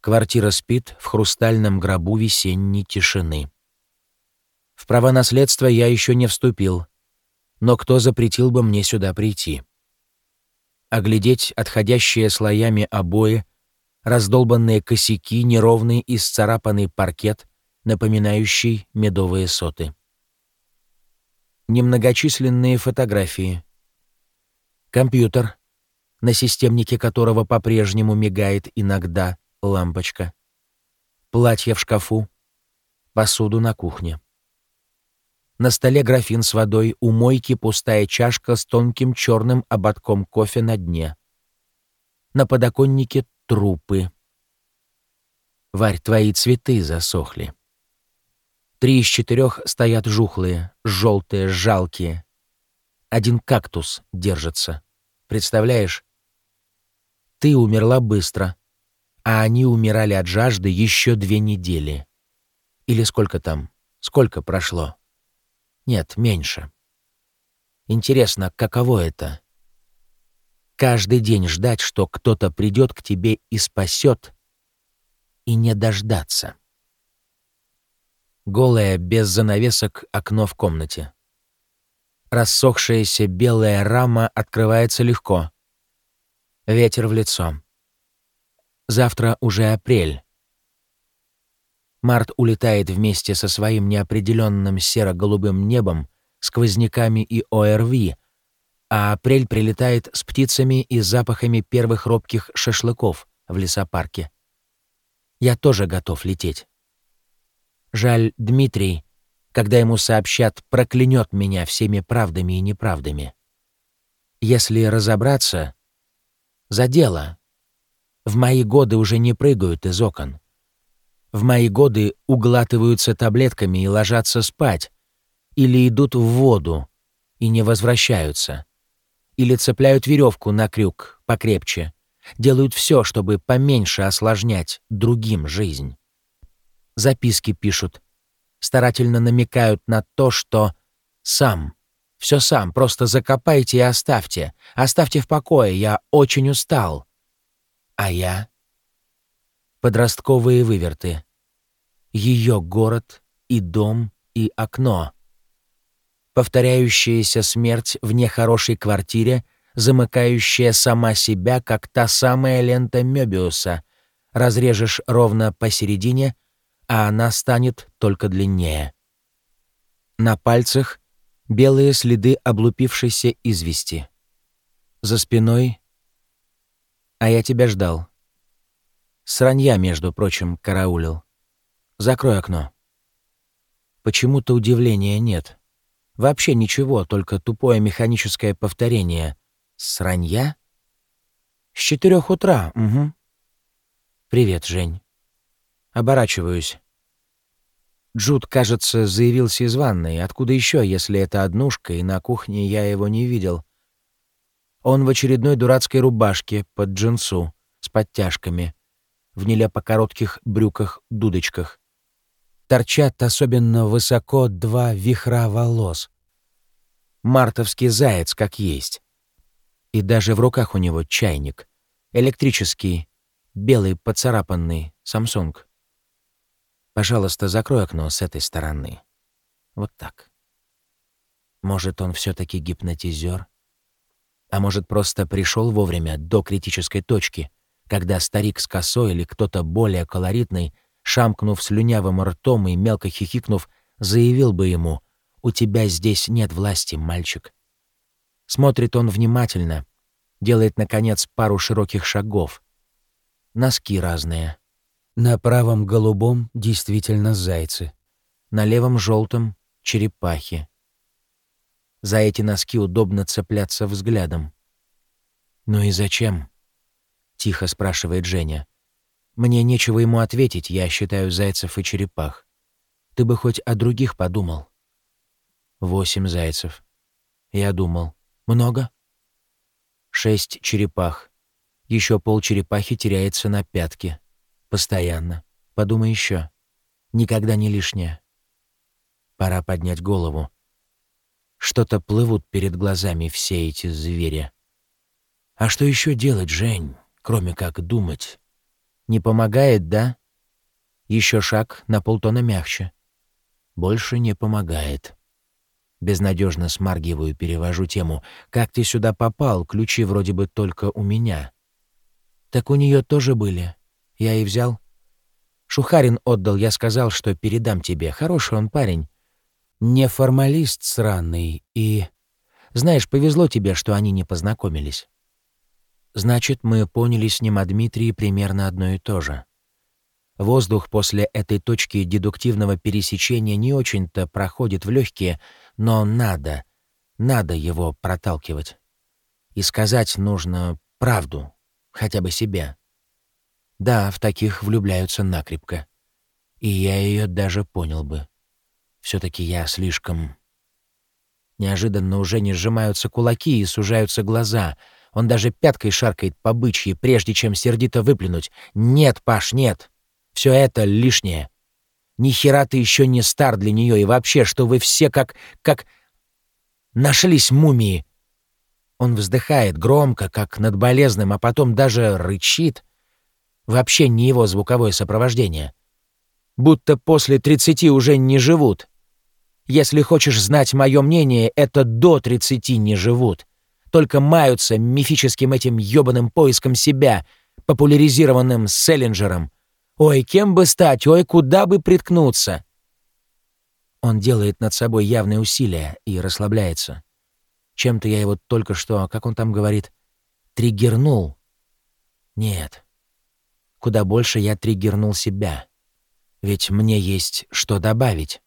Квартира спит в хрустальном гробу весенней тишины. В права наследства я еще не вступил, но кто запретил бы мне сюда прийти? Оглядеть отходящие слоями обои, раздолбанные косяки, неровный и сцарапанный паркет, напоминающий медовые соты. Немногочисленные фотографии. Компьютер — на системнике которого по-прежнему мигает иногда лампочка. Платье в шкафу, посуду на кухне. На столе графин с водой, у мойки пустая чашка с тонким черным ободком кофе на дне. На подоконнике трупы. Варь, твои цветы засохли. Три из четырех стоят жухлые, желтые, жалкие. Один кактус держится. Представляешь, ты умерла быстро, а они умирали от жажды еще две недели. Или сколько там? Сколько прошло? Нет, меньше. Интересно, каково это? Каждый день ждать, что кто-то придет к тебе и спасет, и не дождаться. Голое, без занавесок, окно в комнате. Рассохшаяся белая рама открывается легко. Ветер в лицо. Завтра уже апрель. Март улетает вместе со своим неопределенным серо-голубым небом, сквозняками и ОРВ, а апрель прилетает с птицами и запахами первых робких шашлыков в лесопарке. Я тоже готов лететь. Жаль, Дмитрий, когда ему сообщат, проклянет меня всеми правдами и неправдами. Если разобраться, за дело. В мои годы уже не прыгают из окон. В мои годы углатываются таблетками и ложатся спать, или идут в воду и не возвращаются, или цепляют веревку на крюк покрепче, делают все, чтобы поменьше осложнять другим жизнь. Записки пишут, старательно намекают на то, что сам, все сам, просто закопайте и оставьте, оставьте в покое, я очень устал. А я? Подростковые выверты. Ее город и дом и окно. Повторяющаяся смерть в нехорошей квартире, замыкающая сама себя, как та самая лента Мёбиуса. Разрежешь ровно посередине, а она станет только длиннее. На пальцах белые следы облупившейся извести. За спиной... А я тебя ждал. Сранья, между прочим, караулил. Закрой окно. Почему-то удивления нет. Вообще ничего, только тупое механическое повторение. Сранья? С четырех утра, угу. Привет, Жень. Оборачиваюсь. Джуд, кажется, заявился из ванной. Откуда еще, если это однушка, и на кухне я его не видел? Он в очередной дурацкой рубашке под джинсу, с подтяжками, в нелепо коротких брюках-дудочках торчат особенно высоко два вихра волос. Мартовский заяц как есть. И даже в руках у него чайник. Электрический, белый поцарапанный, Samsung. Пожалуйста, закрой окно с этой стороны. Вот так. Может, он все таки гипнотизер? А может, просто пришел вовремя до критической точки, когда старик с косой или кто-то более колоритный шамкнув слюнявым ртом и мелко хихикнув, заявил бы ему «У тебя здесь нет власти, мальчик». Смотрит он внимательно, делает, наконец, пару широких шагов. Носки разные. На правом голубом действительно зайцы, на левом желтом — черепахи. За эти носки удобно цепляться взглядом. «Ну и зачем?» — тихо спрашивает Женя. Мне нечего ему ответить, я считаю зайцев и черепах. Ты бы хоть о других подумал. Восемь зайцев. Я думал. Много? Шесть черепах. Еще пол черепахи теряется на пятке. Постоянно. Подумай еще. Никогда не лишнее. Пора поднять голову. Что-то плывут перед глазами все эти звери. А что еще делать, Жень, кроме как думать? Не помогает, да? Еще шаг на полтона мягче. Больше не помогает. Безнадежно смаргиваю, перевожу тему. «Как ты сюда попал? Ключи вроде бы только у меня». «Так у нее тоже были. Я и взял». «Шухарин отдал, я сказал, что передам тебе. Хороший он парень. Не формалист сраный и... Знаешь, повезло тебе, что они не познакомились. Значит, мы поняли с ним о Дмитрии примерно одно и то же. Воздух после этой точки дедуктивного пересечения не очень-то проходит в легкие, но надо, надо его проталкивать. И сказать нужно правду, хотя бы себе. Да, в таких влюбляются накрепко. И я ее даже понял бы. все таки я слишком... Неожиданно уже не сжимаются кулаки и сужаются глаза — он даже пяткой шаркает по бычьи, прежде чем сердито выплюнуть. «Нет, Паш, нет! Все это лишнее. Ни хера ты еще не стар для нее, и вообще, что вы все как... как... Нашлись мумии. Он вздыхает громко, как над болезным, а потом даже рычит. Вообще не его звуковое сопровождение. Будто после тридцати уже не живут. Если хочешь знать мое мнение, это до тридцати не живут. Только маются мифическим этим ёбаным поиском себя, популяризированным Селлинджером. Ой, кем бы стать, ой, куда бы приткнуться. Он делает над собой явные усилия и расслабляется. Чем-то я его только что, как он там говорит, триггернул. Нет. Куда больше я триггернул себя. Ведь мне есть что добавить.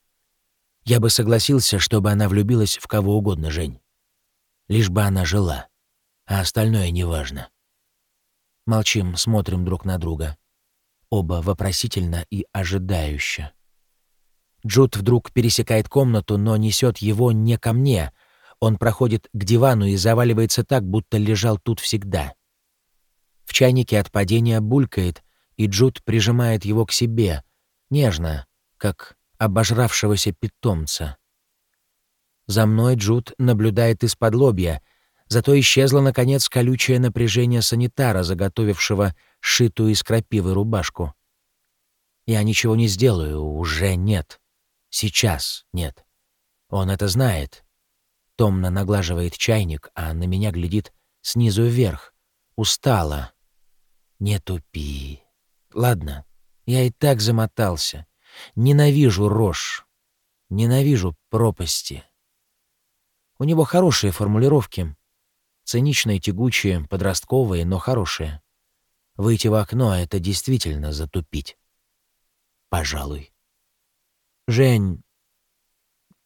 Я бы согласился, чтобы она влюбилась в кого угодно, Жень. Лишь бы она жила, а остальное неважно. Молчим, смотрим друг на друга. Оба вопросительно и ожидающе. Джуд вдруг пересекает комнату, но несет его не ко мне. Он проходит к дивану и заваливается так, будто лежал тут всегда. В чайнике от падения булькает, и Джуд прижимает его к себе, нежно, как обожравшегося питомца. За мной Джуд наблюдает из-под лобья, зато исчезло, наконец, колючее напряжение санитара, заготовившего шитую из крапивы рубашку. Я ничего не сделаю, уже нет. Сейчас нет. Он это знает. Томно наглаживает чайник, а на меня глядит снизу вверх. Устала. Не тупи. Ладно, я и так замотался. Ненавижу рожь. Ненавижу пропасти. У него хорошие формулировки. Циничные, тягучие, подростковые, но хорошие. Выйти в окно — это действительно затупить. Пожалуй. «Жень...»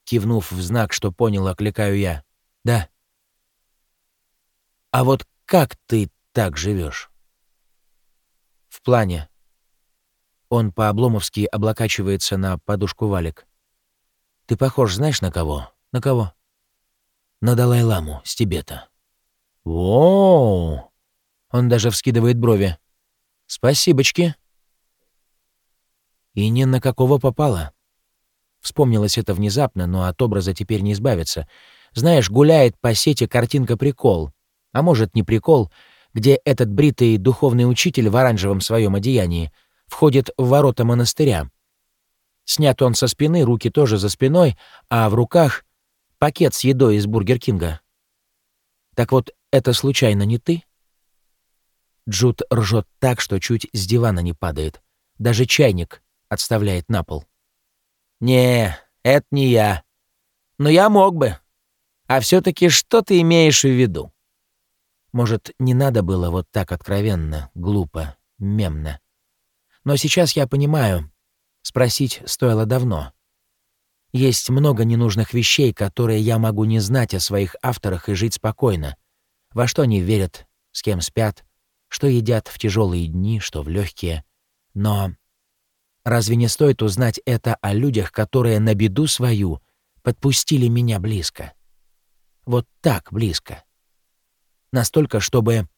Кивнув в знак, что понял, окликаю я. «Да». «А вот как ты так живешь? «В плане...» Он по-обломовски облокачивается на подушку валик. «Ты похож, знаешь, на кого? На кого?» «На Далай-ламу с Тибета». «Воу!» Он даже вскидывает брови. «Спасибочки». И ни на какого попало. Вспомнилось это внезапно, но от образа теперь не избавиться. Знаешь, гуляет по сети картинка-прикол. А может, не прикол, где этот бритый духовный учитель в оранжевом своем одеянии — входит в ворота монастыря. Снят он со спины, руки тоже за спиной, а в руках пакет с едой из Бургер Кинга. Так вот, это случайно не ты? Джуд ржет так, что чуть с дивана не падает. Даже чайник отставляет на пол. «Не, это не я. Но я мог бы. А все таки что ты имеешь в виду?» Может, не надо было вот так откровенно, глупо, мемно. Но сейчас я понимаю, спросить стоило давно. Есть много ненужных вещей, которые я могу не знать о своих авторах и жить спокойно. Во что они верят, с кем спят, что едят в тяжелые дни, что в легкие. Но разве не стоит узнать это о людях, которые на беду свою подпустили меня близко? Вот так близко. Настолько, чтобы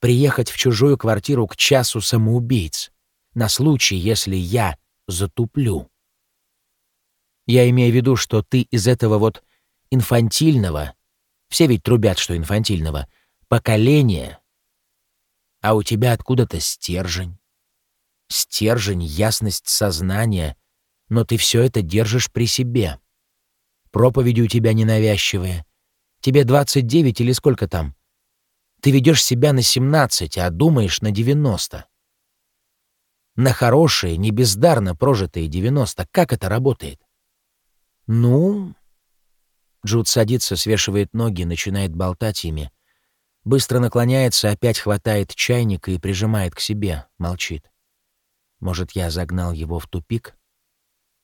приехать в чужую квартиру к часу самоубийц на случай, если я затуплю. Я имею в виду, что ты из этого вот инфантильного, все ведь трубят, что инфантильного, поколения, а у тебя откуда-то стержень. Стержень, ясность сознания, но ты все это держишь при себе. Проповеди у тебя ненавязчивые. Тебе 29 или сколько там? Ты ведешь себя на 17, а думаешь на 90 на хорошие, не бездарно прожитые 90. Как это работает? Ну... Джуд садится, свешивает ноги, начинает болтать ими. Быстро наклоняется, опять хватает чайник и прижимает к себе, молчит. Может, я загнал его в тупик?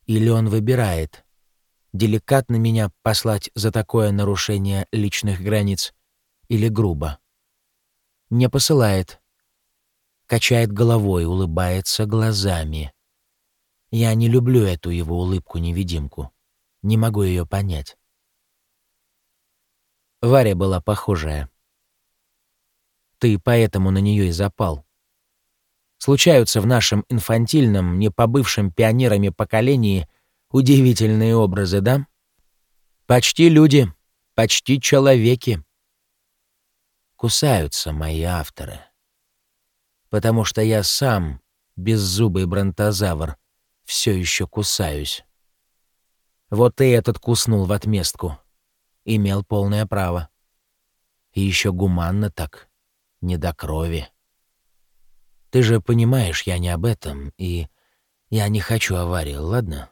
Или он выбирает, деликатно меня послать за такое нарушение личных границ или грубо? Не посылает, качает головой, улыбается глазами. Я не люблю эту его улыбку-невидимку. Не могу ее понять. Варя была похожая. Ты поэтому на нее и запал. Случаются в нашем инфантильном, не побывшем пионерами поколении удивительные образы, да? Почти люди, почти человеки. Кусаются мои авторы. Потому что я сам, беззубый бронтозавр, все еще кусаюсь. Вот и этот куснул в отместку. Имел полное право. И еще гуманно так, не до крови. Ты же понимаешь, я не об этом, и я не хочу аварии, ладно?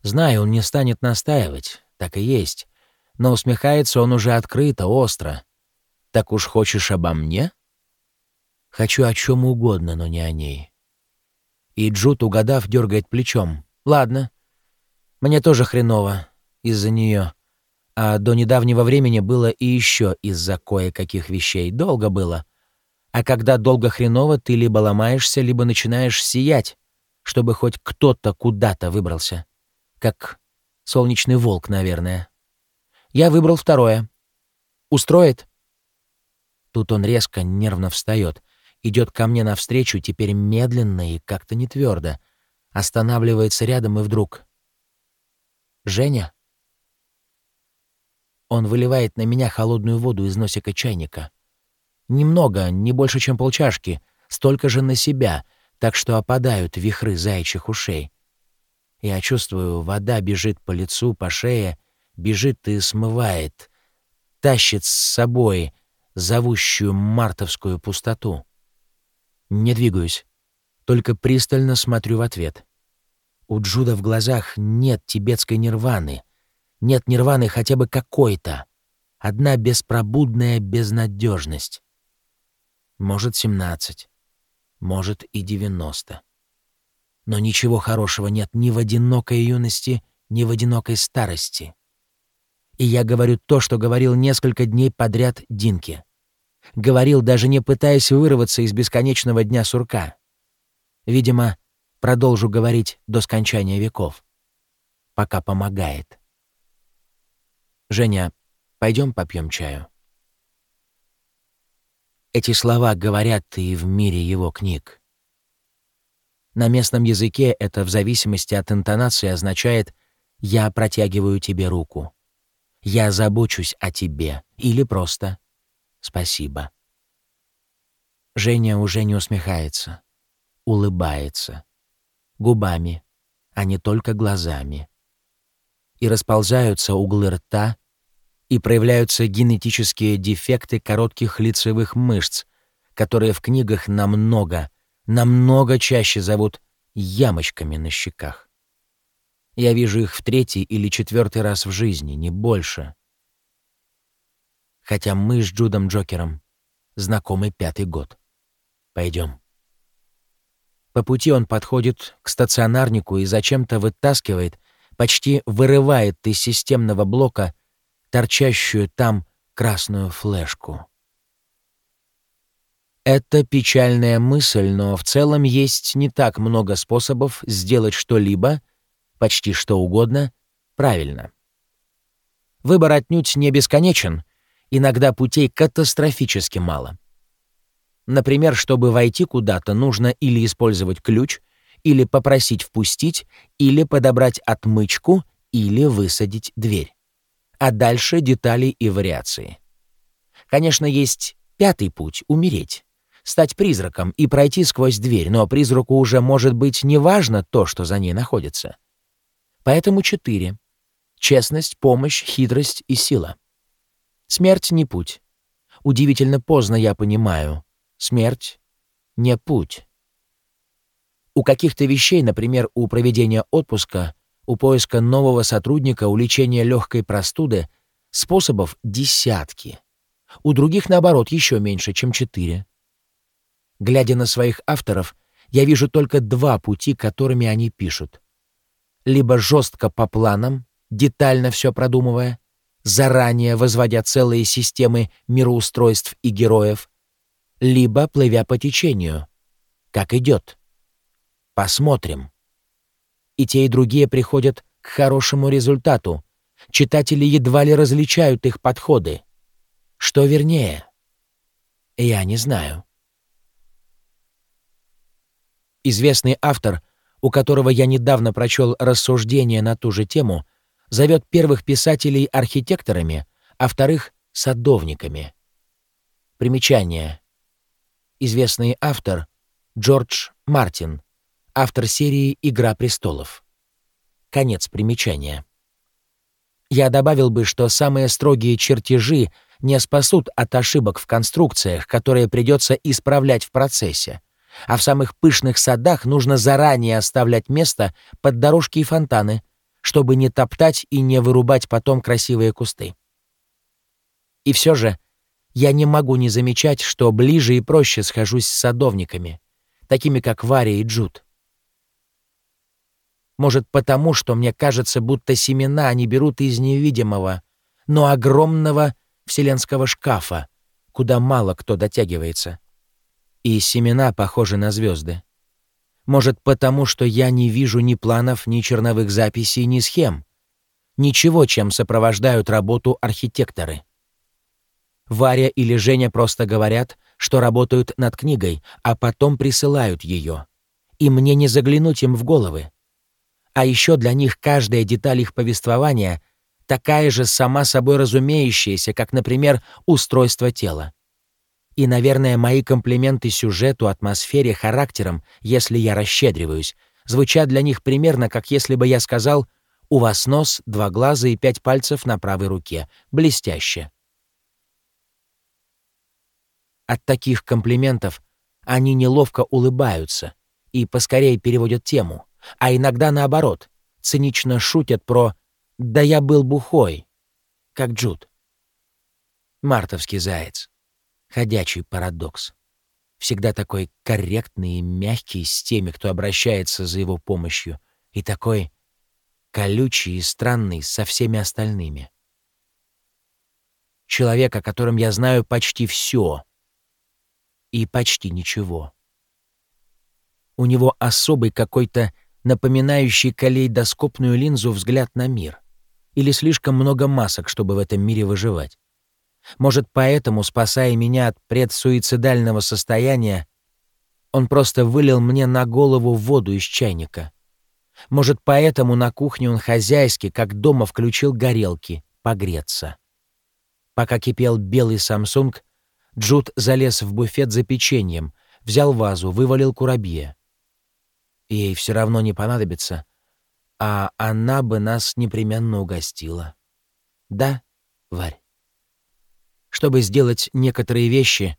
Знаю, он не станет настаивать, так и есть. Но усмехается он уже открыто, остро. Так уж хочешь обо мне? Хочу о чем угодно, но не о ней. И Джут, угадав, дергает плечом. Ладно. Мне тоже хреново из-за нее. А до недавнего времени было и еще из-за кое-каких вещей. Долго было. А когда долго хреново, ты либо ломаешься, либо начинаешь сиять, чтобы хоть кто-то куда-то выбрался. Как солнечный волк, наверное. Я выбрал второе. Устроит? Тут он резко, нервно встает, идет ко мне навстречу, теперь медленно и как-то не твердо, останавливается рядом и вдруг. «Женя?» Он выливает на меня холодную воду из носика чайника. Немного, не больше, чем полчашки, столько же на себя, так что опадают вихры заячьих ушей. Я чувствую, вода бежит по лицу, по шее, бежит и смывает, тащит с собой зовущую мартовскую пустоту. Не двигаюсь, только пристально смотрю в ответ. У Джуда в глазах нет тибетской нирваны, нет нирваны хотя бы какой-то, одна беспробудная безнадежность. Может, семнадцать, может и девяносто. Но ничего хорошего нет ни в одинокой юности, ни в одинокой старости. И я говорю то, что говорил несколько дней подряд Динке. Говорил, даже не пытаясь вырваться из бесконечного дня сурка. Видимо, продолжу говорить до скончания веков. Пока помогает. «Женя, пойдем попьем чаю?» Эти слова говорят и в мире его книг. На местном языке это в зависимости от интонации означает «я протягиваю тебе руку», «я забочусь о тебе» или просто «спасибо». Женя уже не усмехается, улыбается. Губами, а не только глазами. И расползаются углы рта и проявляются генетические дефекты коротких лицевых мышц, которые в книгах намного, намного чаще зовут ямочками на щеках. Я вижу их в третий или четвертый раз в жизни, не больше. Хотя мы с Джудом Джокером знакомы пятый год. Пойдем. По пути он подходит к стационарнику и зачем-то вытаскивает, почти вырывает из системного блока торчащую там красную флешку. Это печальная мысль, но в целом есть не так много способов сделать что-либо, почти что угодно, правильно. Выбор отнюдь не бесконечен, иногда путей катастрофически мало. Например, чтобы войти куда-то, нужно или использовать ключ, или попросить впустить, или подобрать отмычку, или высадить дверь а дальше детали и вариации. Конечно, есть пятый путь — умереть, стать призраком и пройти сквозь дверь, но призраку уже может быть неважно то, что за ней находится. Поэтому четыре. Честность, помощь, хитрость и сила. Смерть не путь. Удивительно поздно я понимаю. Смерть не путь. У каких-то вещей, например, у проведения отпуска, у поиска нового сотрудника, у лечения легкой простуды способов десятки. У других, наоборот, еще меньше, чем четыре. Глядя на своих авторов, я вижу только два пути, которыми они пишут. Либо жестко по планам, детально все продумывая, заранее возводя целые системы мироустройств и героев, либо плывя по течению. Как идет. Посмотрим и те, и другие приходят к хорошему результату. Читатели едва ли различают их подходы. Что вернее? Я не знаю. Известный автор, у которого я недавно прочел рассуждения на ту же тему, зовет первых писателей архитекторами, а вторых — садовниками. Примечание. Известный автор — Джордж Мартин, автор серии «Игра престолов». Конец примечания. Я добавил бы, что самые строгие чертежи не спасут от ошибок в конструкциях, которые придется исправлять в процессе. А в самых пышных садах нужно заранее оставлять место под дорожки и фонтаны, чтобы не топтать и не вырубать потом красивые кусты. И все же я не могу не замечать, что ближе и проще схожусь с садовниками, такими как Варя и Джуд. Может, потому, что мне кажется, будто семена они берут из невидимого, но огромного вселенского шкафа, куда мало кто дотягивается. И семена похожи на звезды. Может, потому, что я не вижу ни планов, ни черновых записей, ни схем. Ничего, чем сопровождают работу архитекторы. Варя или Женя просто говорят, что работают над книгой, а потом присылают ее. И мне не заглянуть им в головы. А еще для них каждая деталь их повествования такая же сама собой разумеющаяся, как, например, устройство тела. И, наверное, мои комплименты сюжету, атмосфере, характерам, если я расщедриваюсь, звучат для них примерно как если бы я сказал «У вас нос, два глаза и пять пальцев на правой руке. Блестяще». От таких комплиментов они неловко улыбаются и поскорее переводят тему — а иногда наоборот, цинично шутят про «да я был бухой», как Джуд. Мартовский заяц. Ходячий парадокс. Всегда такой корректный и мягкий с теми, кто обращается за его помощью, и такой колючий и странный со всеми остальными. Человек, о котором я знаю почти все и почти ничего. У него особый какой-то напоминающий калейдоскопную линзу взгляд на мир. Или слишком много масок, чтобы в этом мире выживать. Может, поэтому, спасая меня от предсуицидального состояния, он просто вылил мне на голову воду из чайника. Может, поэтому на кухне он хозяйски, как дома, включил горелки, погреться. Пока кипел белый Самсунг, Джуд залез в буфет за печеньем, взял вазу, вывалил курабье ей все равно не понадобится, а она бы нас непременно угостила. Да, Варь? Чтобы сделать некоторые вещи,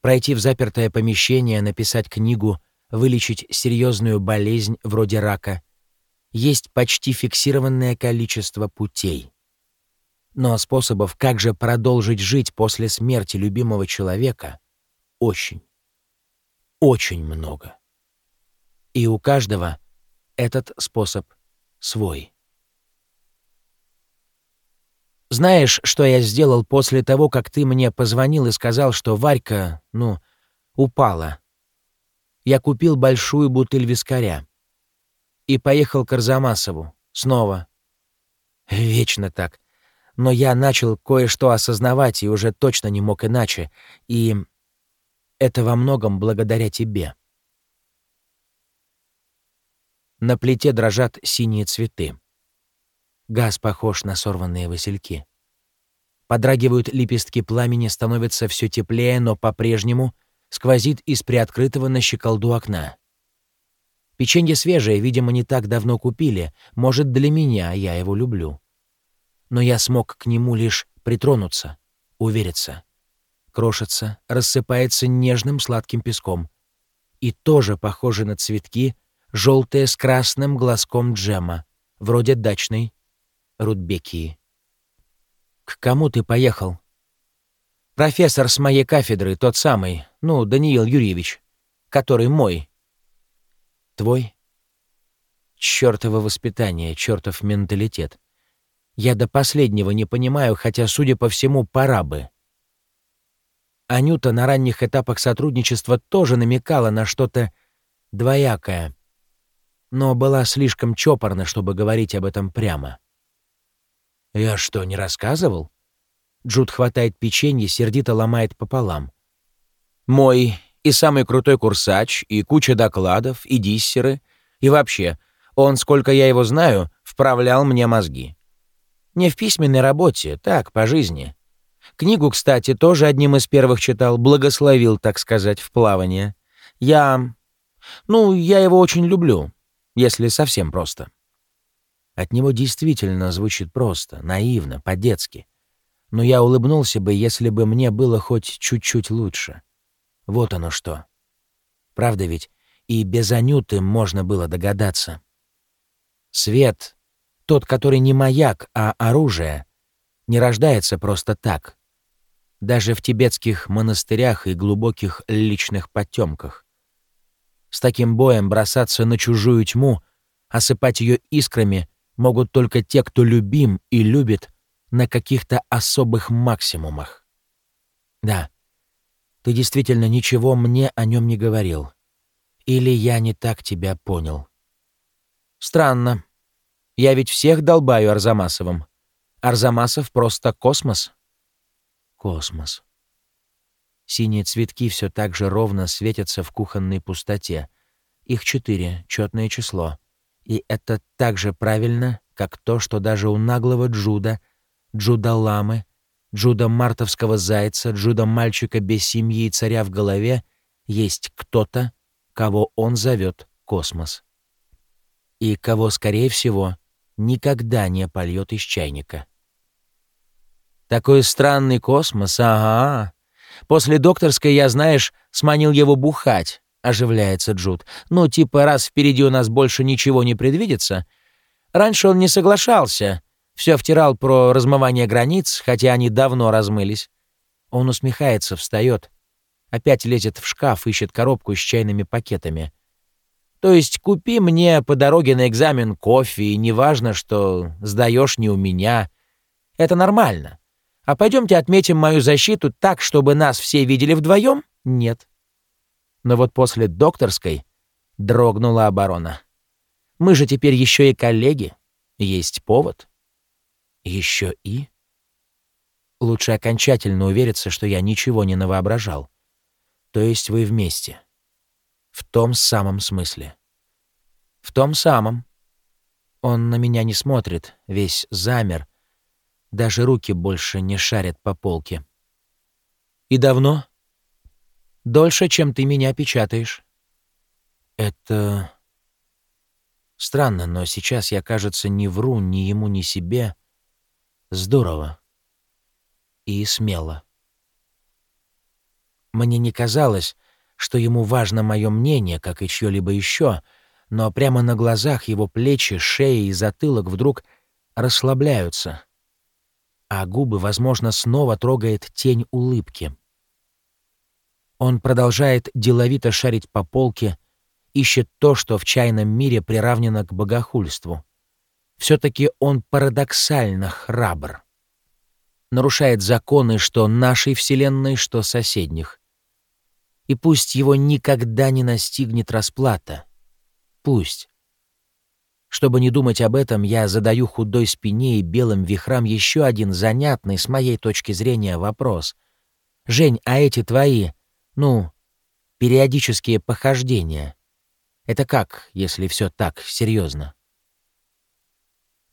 пройти в запертое помещение, написать книгу, вылечить серьезную болезнь вроде рака, есть почти фиксированное количество путей. Но способов, как же продолжить жить после смерти любимого человека, очень, очень много. И у каждого этот способ свой. Знаешь, что я сделал после того, как ты мне позвонил и сказал, что Варька, ну, упала? Я купил большую бутыль вискаря и поехал к Арзамасову. Снова. Вечно так. Но я начал кое-что осознавать и уже точно не мог иначе. И это во многом благодаря тебе. На плите дрожат синие цветы. Газ похож на сорванные васильки. Подрагивают лепестки пламени, становится все теплее, но по-прежнему сквозит из приоткрытого на щеколду окна. Печенье свежее, видимо, не так давно купили. Может, для меня, я его люблю. Но я смог к нему лишь притронуться, увериться. Крошится, рассыпается нежным сладким песком. И тоже похоже на цветки, желтая с красным глазком джема, вроде дачной рудбекии. «К кому ты поехал?» «Профессор с моей кафедры, тот самый, ну, Даниил Юрьевич, который мой». «Твой?» Чёртово воспитание, чёртов менталитет. Я до последнего не понимаю, хотя, судя по всему, пора бы. Анюта на ранних этапах сотрудничества тоже намекала на что-то двоякое но была слишком чопорна, чтобы говорить об этом прямо. «Я что, не рассказывал?» Джуд хватает печенье, сердито ломает пополам. «Мой И самый крутой курсач, и куча докладов, и диссеры. И вообще, он, сколько я его знаю, вправлял мне мозги. Не в письменной работе, так, по жизни. Книгу, кстати, тоже одним из первых читал, благословил, так сказать, в плавание. Я... Ну, я его очень люблю, если совсем просто. От него действительно звучит просто, наивно, по-детски. Но я улыбнулся бы, если бы мне было хоть чуть-чуть лучше. Вот оно что. Правда ведь? И без Анюты можно было догадаться. Свет, тот, который не маяк, а оружие, не рождается просто так. Даже в тибетских монастырях и глубоких личных потемках. С таким боем бросаться на чужую тьму, осыпать ее искрами могут только те, кто любим и любит на каких-то особых максимумах. Да, ты действительно ничего мне о нем не говорил. Или я не так тебя понял. Странно. Я ведь всех долбаю Арзамасовым. Арзамасов просто космос. Космос. Синие цветки все так же ровно светятся в кухонной пустоте. Их четыре, четное число. И это так же правильно, как то, что даже у наглого Джуда, Джуда Ламы, Джуда Мартовского зайца, Джуда мальчика без семьи и царя в голове, есть кто-то, кого он зовет космос. И кого, скорее всего, никогда не польет из чайника. Такой странный космос, ага. После докторской я, знаешь, сманил его бухать, оживляется Джуд. Ну, типа, раз впереди у нас больше ничего не предвидится. Раньше он не соглашался, все втирал про размывание границ, хотя они давно размылись. Он усмехается, встает. Опять лезет в шкаф, ищет коробку с чайными пакетами. То есть купи мне по дороге на экзамен кофе, и неважно, что сдаешь не у меня. Это нормально. А пойдемте отметим мою защиту так, чтобы нас все видели вдвоем? Нет. Но вот после докторской дрогнула оборона. Мы же теперь еще и коллеги. Есть повод. Еще и? Лучше окончательно увериться, что я ничего не навоображал. То есть вы вместе. В том самом смысле. В том самом. Он на меня не смотрит, весь замер. Даже руки больше не шарят по полке. И давно? Дольше, чем ты меня печатаешь. Это... Странно, но сейчас я, кажется, не вру ни ему, ни себе. Здорово. И смело. Мне не казалось, что ему важно мое мнение, как и чье-либо еще, но прямо на глазах его плечи, шея и затылок вдруг расслабляются, а губы, возможно, снова трогает тень улыбки. Он продолжает деловито шарить по полке, ищет то, что в чайном мире приравнено к богохульству все-таки он парадоксально храбр. Нарушает законы что нашей Вселенной, что соседних. И пусть его никогда не настигнет расплата. Пусть. Чтобы не думать об этом, я задаю худой спине и белым вихрам еще один занятный, с моей точки зрения, вопрос. «Жень, а эти твои, ну, периодические похождения, это как, если все так серьезно?»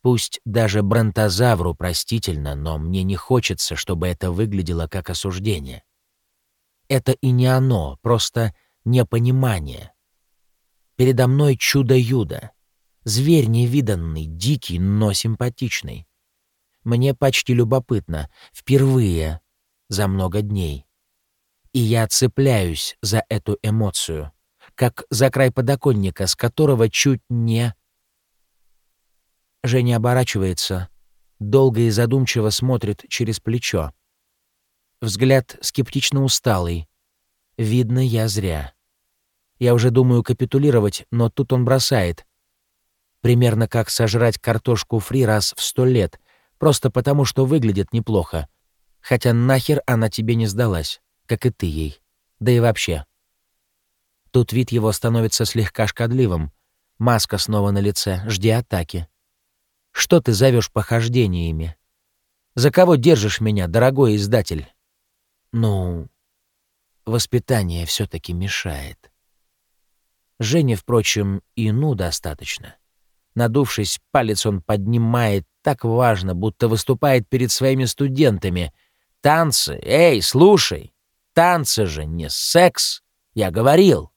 Пусть даже бронтозавру простительно, но мне не хочется, чтобы это выглядело как осуждение. Это и не оно, просто непонимание. Передо мной чудо-юдо. Зверь невиданный, дикий, но симпатичный. Мне почти любопытно, впервые за много дней. И я цепляюсь за эту эмоцию, как за край подоконника, с которого чуть не Женя оборачивается, долго и задумчиво смотрит через плечо. Взгляд скептично усталый. Видно, я зря. Я уже думаю капитулировать, но тут он бросает. Примерно как сожрать картошку фри раз в сто лет, просто потому, что выглядит неплохо. Хотя нахер она тебе не сдалась, как и ты ей. Да и вообще. Тут вид его становится слегка шкодливым. Маска снова на лице, жди атаки. Что ты зовешь похождениями? За кого держишь меня, дорогой издатель? Ну, воспитание все-таки мешает. Жене, впрочем, и ну достаточно. Надувшись, палец он поднимает так важно, будто выступает перед своими студентами. «Танцы! Эй, слушай! Танцы же не секс! Я говорил!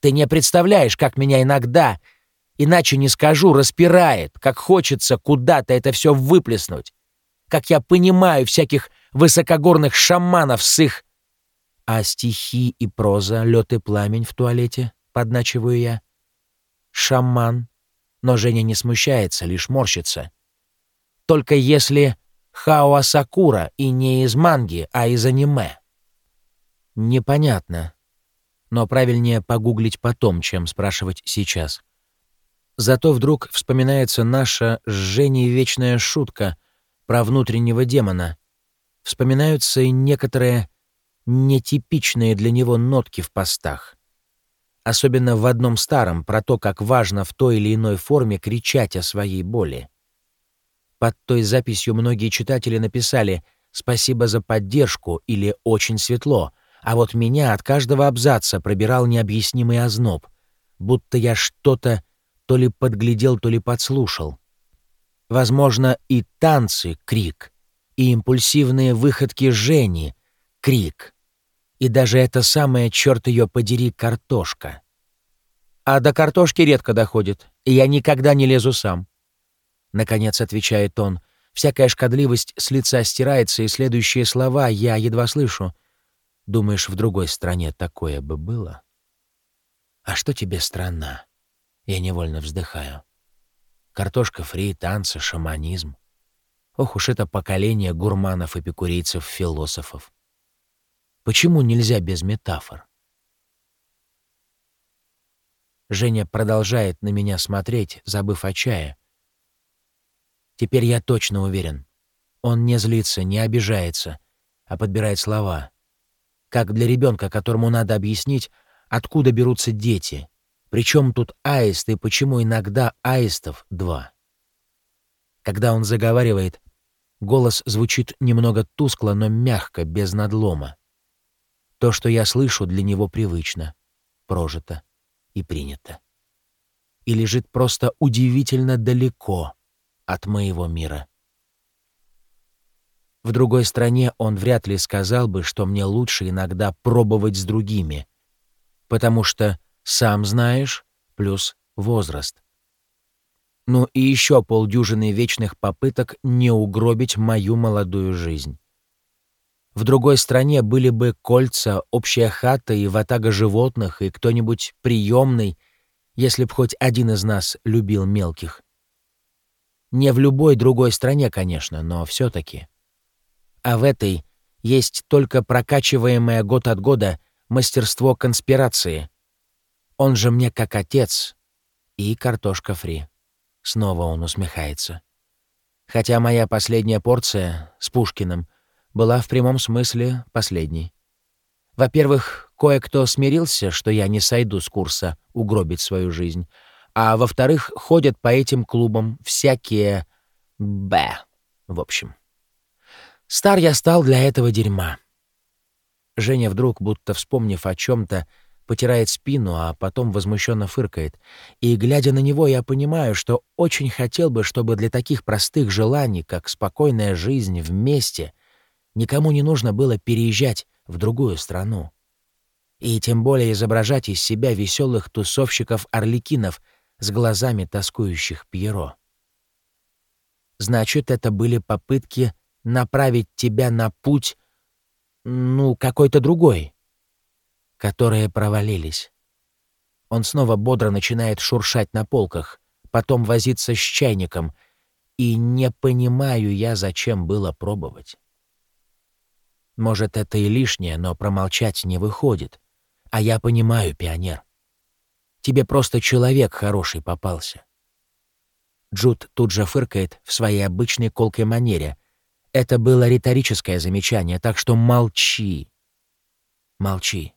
Ты не представляешь, как меня иногда, иначе не скажу, распирает, как хочется куда-то это все выплеснуть, как я понимаю всяких высокогорных шаманов с их... А стихи и проза, лед и пламень в туалете, подначиваю я. Шаман. Но Женя не смущается, лишь морщится. Только если Хао Сакура и не из манги, а из аниме. Непонятно. Но правильнее погуглить потом, чем спрашивать сейчас. Зато вдруг вспоминается наша с Женей вечная шутка про внутреннего демона. Вспоминаются и некоторые нетипичные для него нотки в постах. Особенно в одном старом, про то, как важно в той или иной форме кричать о своей боли. Под той записью многие читатели написали «Спасибо за поддержку» или «Очень светло», а вот меня от каждого абзаца пробирал необъяснимый озноб, будто я что-то то ли подглядел, то ли подслушал. Возможно, и танцы — крик, и импульсивные выходки Жени — крик, и даже это самое, черт ее подери, картошка. А до картошки редко доходит, и я никогда не лезу сам. Наконец отвечает он. Всякая шкодливость с лица стирается, и следующие слова я едва слышу. Думаешь, в другой стране такое бы было? А что тебе страна? Я невольно вздыхаю. Картошка фри, танцы, шаманизм. Ох уж это поколение гурманов, эпикурейцев, философов. Почему нельзя без метафор? Женя продолжает на меня смотреть, забыв о чае. Теперь я точно уверен. Он не злится, не обижается, а подбирает слова. Как для ребенка, которому надо объяснить, откуда берутся дети, причем тут аист и почему иногда аистов два. Когда он заговаривает, голос звучит немного тускло, но мягко, без надлома. То, что я слышу, для него привычно, прожито и принято. И лежит просто удивительно далеко от моего мира. В другой стране он вряд ли сказал бы, что мне лучше иногда пробовать с другими, потому что сам знаешь, плюс возраст. Ну и еще полдюжины вечных попыток не угробить мою молодую жизнь. В другой стране были бы кольца, общая хата и ватага животных, и кто-нибудь приемный, если б хоть один из нас любил мелких. Не в любой другой стране, конечно, но все таки А в этой есть только прокачиваемое год от года мастерство конспирации — он же мне как отец. И картошка фри. Снова он усмехается. Хотя моя последняя порция с Пушкиным была в прямом смысле последней. Во-первых, кое-кто смирился, что я не сойду с курса угробить свою жизнь. А во-вторых, ходят по этим клубам всякие... Б. В общем. Стар я стал для этого дерьма. Женя вдруг, будто вспомнив о чем то потирает спину, а потом возмущенно фыркает. И, глядя на него, я понимаю, что очень хотел бы, чтобы для таких простых желаний, как спокойная жизнь вместе, никому не нужно было переезжать в другую страну. И тем более изображать из себя веселых тусовщиков-орликинов с глазами тоскующих Пьеро. Значит, это были попытки направить тебя на путь, ну, какой-то другой, которые провалились. Он снова бодро начинает шуршать на полках, потом возиться с чайником, и не понимаю я, зачем было пробовать. Может, это и лишнее, но промолчать не выходит. А я понимаю, пионер. Тебе просто человек хороший попался. Джуд тут же фыркает в своей обычной колкой манере. Это было риторическое замечание, так что молчи. Молчи.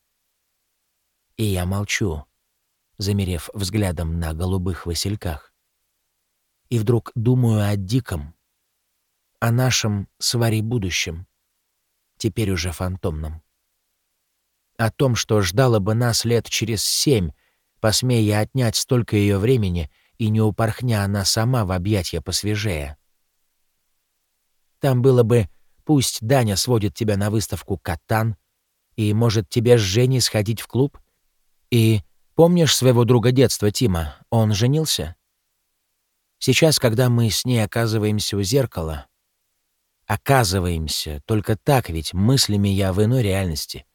И я молчу, замерев взглядом на голубых васильках. И вдруг думаю о диком, о нашем с Варей будущем, теперь уже фантомном. о том, что ждало бы нас лет через семь, посмея отнять столько ее времени и не упорхня она сама в объятья посвежее. Там было бы «пусть Даня сводит тебя на выставку «Катан», и, может, тебе с Женей сходить в клуб? И помнишь своего друга детства Тима? Он женился?» Сейчас, когда мы с ней оказываемся у зеркала, оказываемся, только так ведь мыслями я в иной реальности.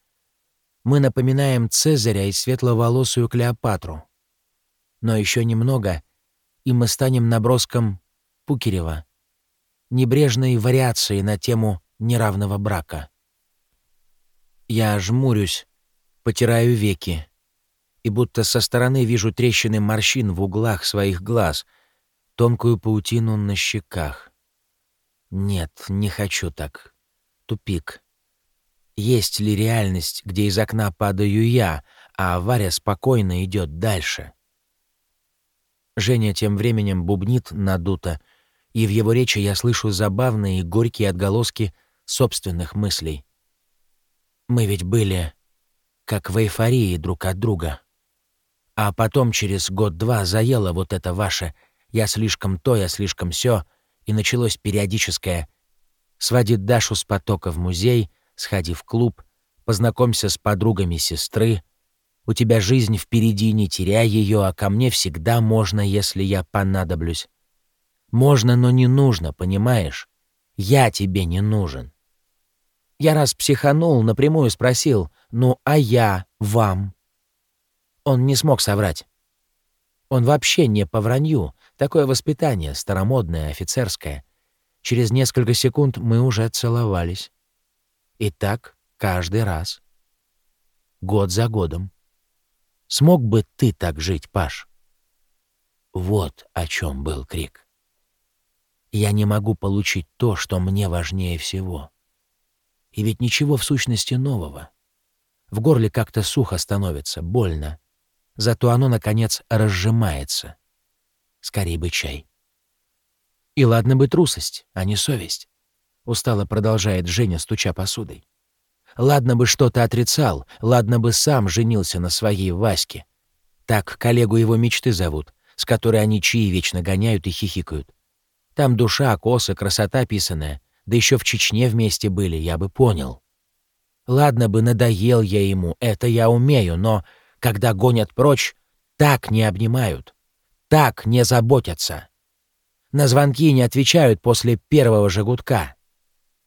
Мы напоминаем Цезаря и светловолосую Клеопатру. Но еще немного, и мы станем наброском Пукерева, небрежной вариацией на тему неравного брака. Я жмурюсь, потираю веки, и будто со стороны вижу трещины морщин в углах своих глаз, тонкую паутину на щеках. Нет, не хочу так. Тупик. Есть ли реальность, где из окна падаю я, а Варя спокойно идет дальше? Женя тем временем бубнит надуто, и в его речи я слышу забавные и горькие отголоски собственных мыслей. Мы ведь были как в эйфории друг от друга. А потом через год-два заело вот это ваше «я слишком то, я слишком сё», и началось периодическое «своди Дашу с потока в музей», «сходи в клуб», «познакомься с подругами сестры», «у тебя жизнь впереди, не теряй ее, а ко мне всегда можно, если я понадоблюсь». Можно, но не нужно, понимаешь? Я тебе не нужен. Я раз психанул, напрямую спросил, «Ну, а я вам?» Он не смог соврать. Он вообще не по вранью. Такое воспитание, старомодное, офицерское. Через несколько секунд мы уже целовались. И так каждый раз. Год за годом. Смог бы ты так жить, Паш? Вот о чем был крик. Я не могу получить то, что мне важнее всего. И ведь ничего в сущности нового. В горле как-то сухо становится, больно. Зато оно, наконец, разжимается. Скорей бы чай. И ладно бы трусость, а не совесть. Устало продолжает Женя, стуча посудой. Ладно бы что-то отрицал, ладно бы сам женился на своей Ваське. Так коллегу его мечты зовут, с которой они чаи вечно гоняют и хихикают. Там душа, косы, красота писаная, да еще в Чечне вместе были, я бы понял. Ладно бы надоел я ему, это я умею, но когда гонят прочь, так не обнимают, так не заботятся. На звонки не отвечают после первого же.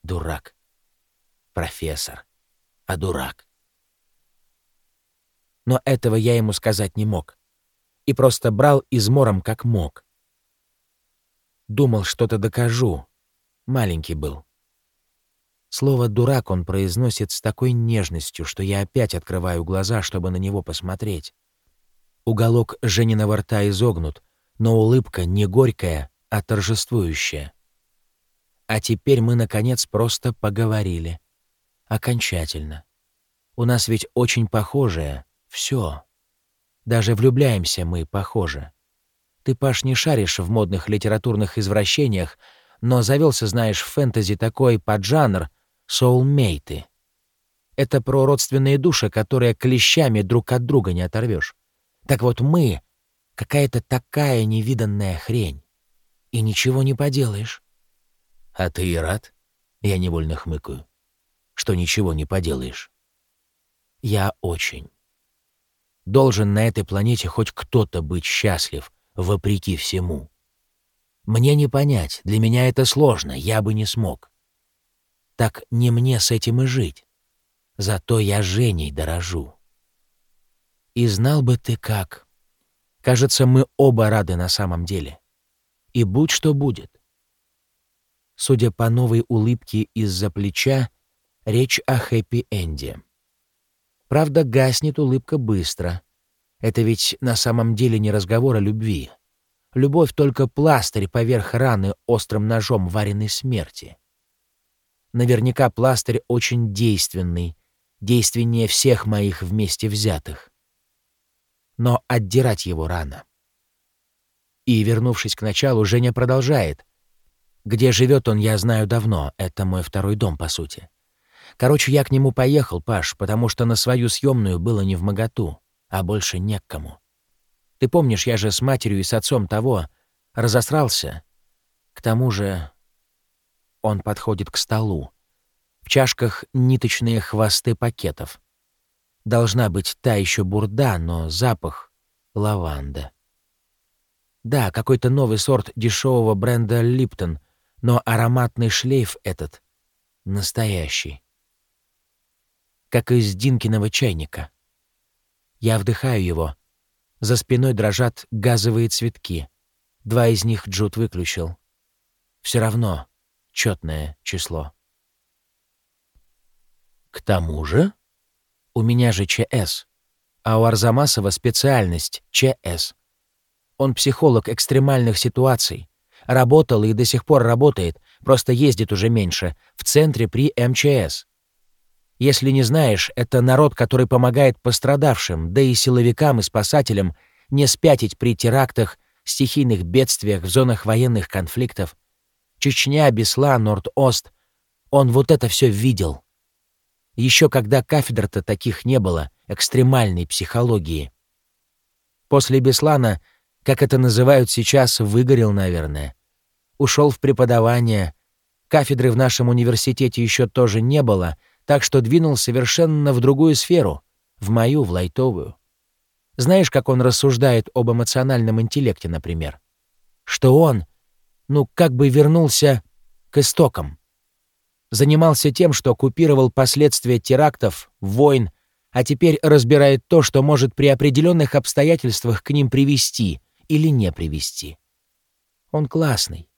Дурак. Профессор. А дурак. Но этого я ему сказать не мог. И просто брал измором как мог. Думал, что-то докажу, Маленький был. Слово «дурак» он произносит с такой нежностью, что я опять открываю глаза, чтобы на него посмотреть. Уголок Жениного рта изогнут, но улыбка не горькая, а торжествующая. А теперь мы, наконец, просто поговорили. Окончательно. У нас ведь очень похожее. Все. Даже влюбляемся мы похоже. Ты, Паш, не шаришь в модных литературных извращениях, но завелся, знаешь, в фэнтези такой поджанр соулмейты. Это про родственные души, которые клещами друг от друга не оторвешь. Так вот мы — какая-то такая невиданная хрень. И ничего не поделаешь. А ты и рад? Я невольно хмыкаю. Что ничего не поделаешь. Я очень. Должен на этой планете хоть кто-то быть счастлив, вопреки всему. Мне не понять, для меня это сложно, я бы не смог. Так не мне с этим и жить. Зато я Женей дорожу. И знал бы ты как. Кажется, мы оба рады на самом деле. И будь что будет. Судя по новой улыбке из-за плеча, речь о хэппи-энде. Правда, гаснет улыбка быстро. Это ведь на самом деле не разговор о любви. Любовь только пластырь поверх раны острым ножом вареной смерти. Наверняка пластырь очень действенный, действеннее всех моих вместе взятых. Но отдирать его рано. И, вернувшись к началу, Женя продолжает. Где живет он, я знаю давно, это мой второй дом, по сути. Короче, я к нему поехал, Паш, потому что на свою съемную было не в моготу, а больше не к кому. Ты помнишь, я же с матерью и с отцом того разосрался. К тому же он подходит к столу. В чашках ниточные хвосты пакетов. Должна быть та еще бурда, но запах — лаванда. Да, какой-то новый сорт дешевого бренда «Липтон», но ароматный шлейф этот — настоящий. Как из Динкиного чайника. Я вдыхаю его. За спиной дрожат газовые цветки. Два из них Джуд выключил. Все равно четное число. К тому же, у меня же ЧС, а у Арзамасова специальность ЧС. Он психолог экстремальных ситуаций. Работал и до сих пор работает, просто ездит уже меньше, в центре при МЧС. Если не знаешь, это народ, который помогает пострадавшим, да и силовикам и спасателям не спятить при терактах, стихийных бедствиях, в зонах военных конфликтов. Чечня, Бесла, Норд-Ост. Он вот это все видел. Еще когда кафедр-то таких не было, экстремальной психологии. После Беслана как это называют сейчас, выгорел, наверное. Ушел в преподавание. Кафедры в нашем университете еще тоже не было, так что двинул совершенно в другую сферу, в мою, в лайтовую. Знаешь, как он рассуждает об эмоциональном интеллекте, например? Что он, ну, как бы вернулся к истокам. Занимался тем, что купировал последствия терактов, войн, а теперь разбирает то, что может при определенных обстоятельствах к ним привести — или не привести. Он классный.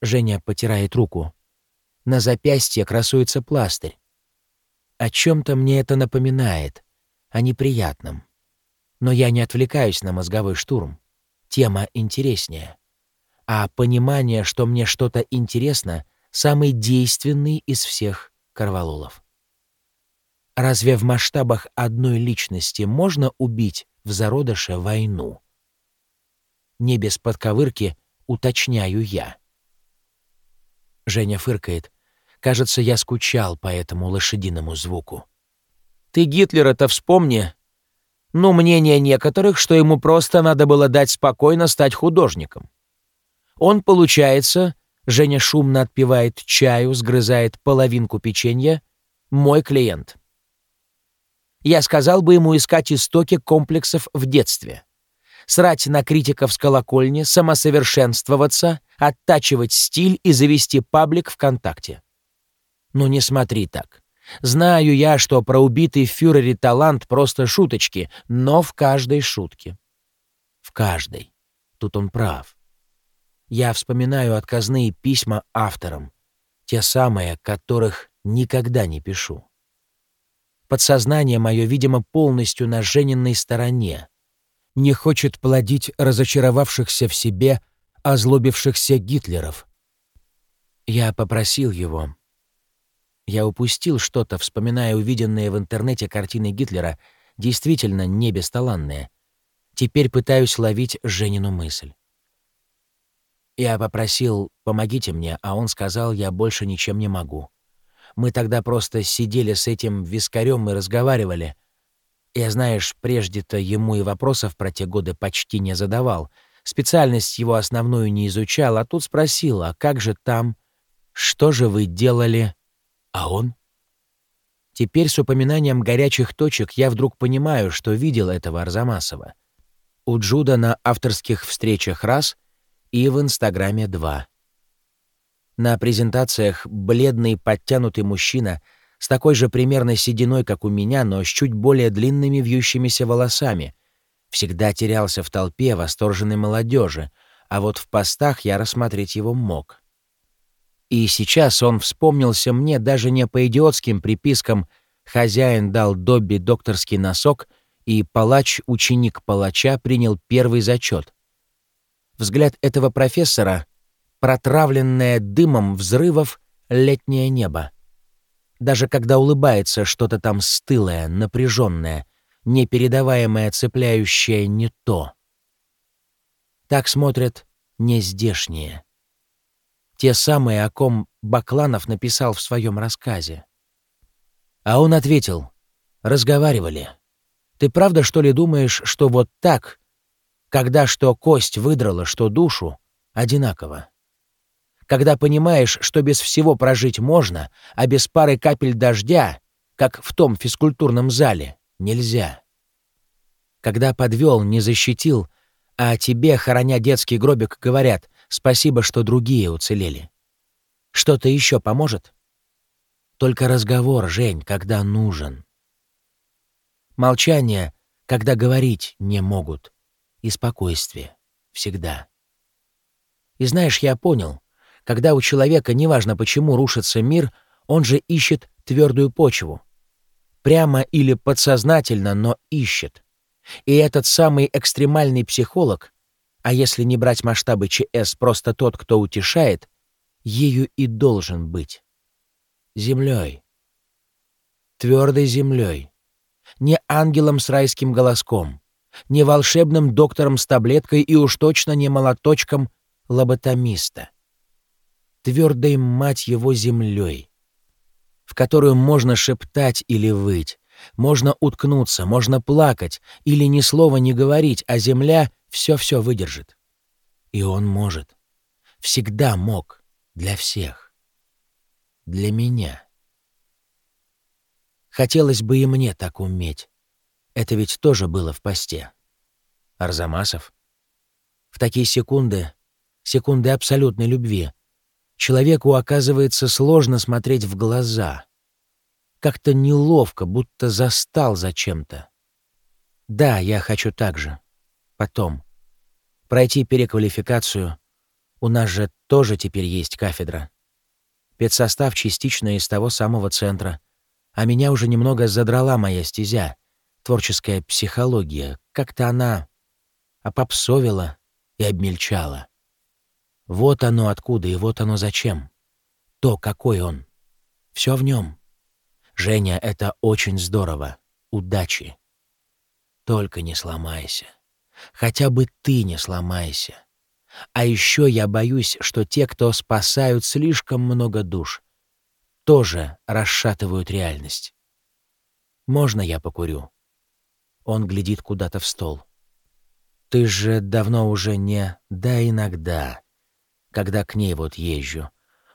Женя потирает руку. На запястье красуется пластырь. О чем-то мне это напоминает, о неприятном. Но я не отвлекаюсь на мозговой штурм. Тема интереснее. А понимание, что мне что-то интересно, самый действенный из всех корвалолов. Разве в масштабах одной личности можно убить в зародыше войну? не без подковырки, уточняю я. Женя фыркает. Кажется, я скучал по этому лошадиному звуку. Ты Гитлера-то вспомни. Ну, мнение некоторых, что ему просто надо было дать спокойно стать художником. Он, получается, Женя шумно отпивает чаю, сгрызает половинку печенья, мой клиент. Я сказал бы ему искать истоки комплексов в детстве срать на критиков с колокольни, самосовершенствоваться, оттачивать стиль и завести паблик ВКонтакте. Ну не смотри так. Знаю я, что про убитый в фюрере талант просто шуточки, но в каждой шутке. В каждой. Тут он прав. Я вспоминаю отказные письма авторам, те самые, которых никогда не пишу. Подсознание мое, видимо, полностью на Жениной стороне, не хочет плодить разочаровавшихся в себе, озлобившихся Гитлеров. Я попросил его. Я упустил что-то, вспоминая увиденные в интернете картины Гитлера, действительно не бесталанные. Теперь пытаюсь ловить Женину мысль. Я попросил «помогите мне», а он сказал «я больше ничем не могу». Мы тогда просто сидели с этим вискарем и разговаривали — я, знаешь, прежде-то ему и вопросов про те годы почти не задавал. Специальность его основную не изучал, а тут спросил, а как же там? Что же вы делали? А он? Теперь с упоминанием горячих точек я вдруг понимаю, что видел этого Арзамасова. У Джуда на авторских встречах раз и в Инстаграме два. На презентациях бледный подтянутый мужчина — с такой же примерно сединой, как у меня, но с чуть более длинными вьющимися волосами. Всегда терялся в толпе восторженной молодежи, а вот в постах я рассмотреть его мог. И сейчас он вспомнился мне даже не по идиотским припискам «хозяин дал Добби докторский носок» и «палач-ученик палача принял первый зачет». Взгляд этого профессора — протравленное дымом взрывов летнее небо. Даже когда улыбается что-то там стылое, напряженное, непередаваемое, цепляющее не то. Так смотрят нездешние. Те самые, о ком Бакланов написал в своем рассказе. А он ответил, разговаривали. Ты правда, что ли, думаешь, что вот так, когда что кость выдрала, что душу, одинаково? Когда понимаешь, что без всего прожить можно, а без пары капель дождя, как в том физкультурном зале, нельзя. Когда подвел, не защитил, а тебе, хороня детский гробик, говорят «спасибо, что другие уцелели». Что-то еще поможет? Только разговор, Жень, когда нужен. Молчание, когда говорить не могут. И спокойствие. Всегда. И знаешь, я понял, когда у человека, неважно почему рушится мир, он же ищет твердую почву. Прямо или подсознательно, но ищет. И этот самый экстремальный психолог, а если не брать масштабы ЧС, просто тот, кто утешает, ею и должен быть. Землей. Твердой землей не ангелом с райским голоском, не волшебным доктором с таблеткой и уж точно не молоточком лоботомиста. Твердой, мать его, землей, в которую можно шептать или выть, можно уткнуться, можно плакать или ни слова не говорить, а земля все-все выдержит. И он может. Всегда мог. Для всех. Для меня. Хотелось бы и мне так уметь. Это ведь тоже было в посте. Арзамасов. В такие секунды, секунды абсолютной любви, человеку оказывается сложно смотреть в глаза. Как-то неловко, будто застал за чем-то. Да, я хочу так же. Потом. Пройти переквалификацию. У нас же тоже теперь есть кафедра. Педсостав частично из того самого центра — а меня уже немного задрала моя стезя, творческая психология. Как-то она опопсовила и обмельчала. Вот оно откуда и вот оно зачем. То, какой он. Все в нем. Женя, это очень здорово. Удачи. Только не сломайся. Хотя бы ты не сломайся. А еще я боюсь, что те, кто спасают слишком много душ, тоже расшатывают реальность. «Можно я покурю?» Он глядит куда-то в стол. «Ты же давно уже не... Да иногда. Когда к ней вот езжу.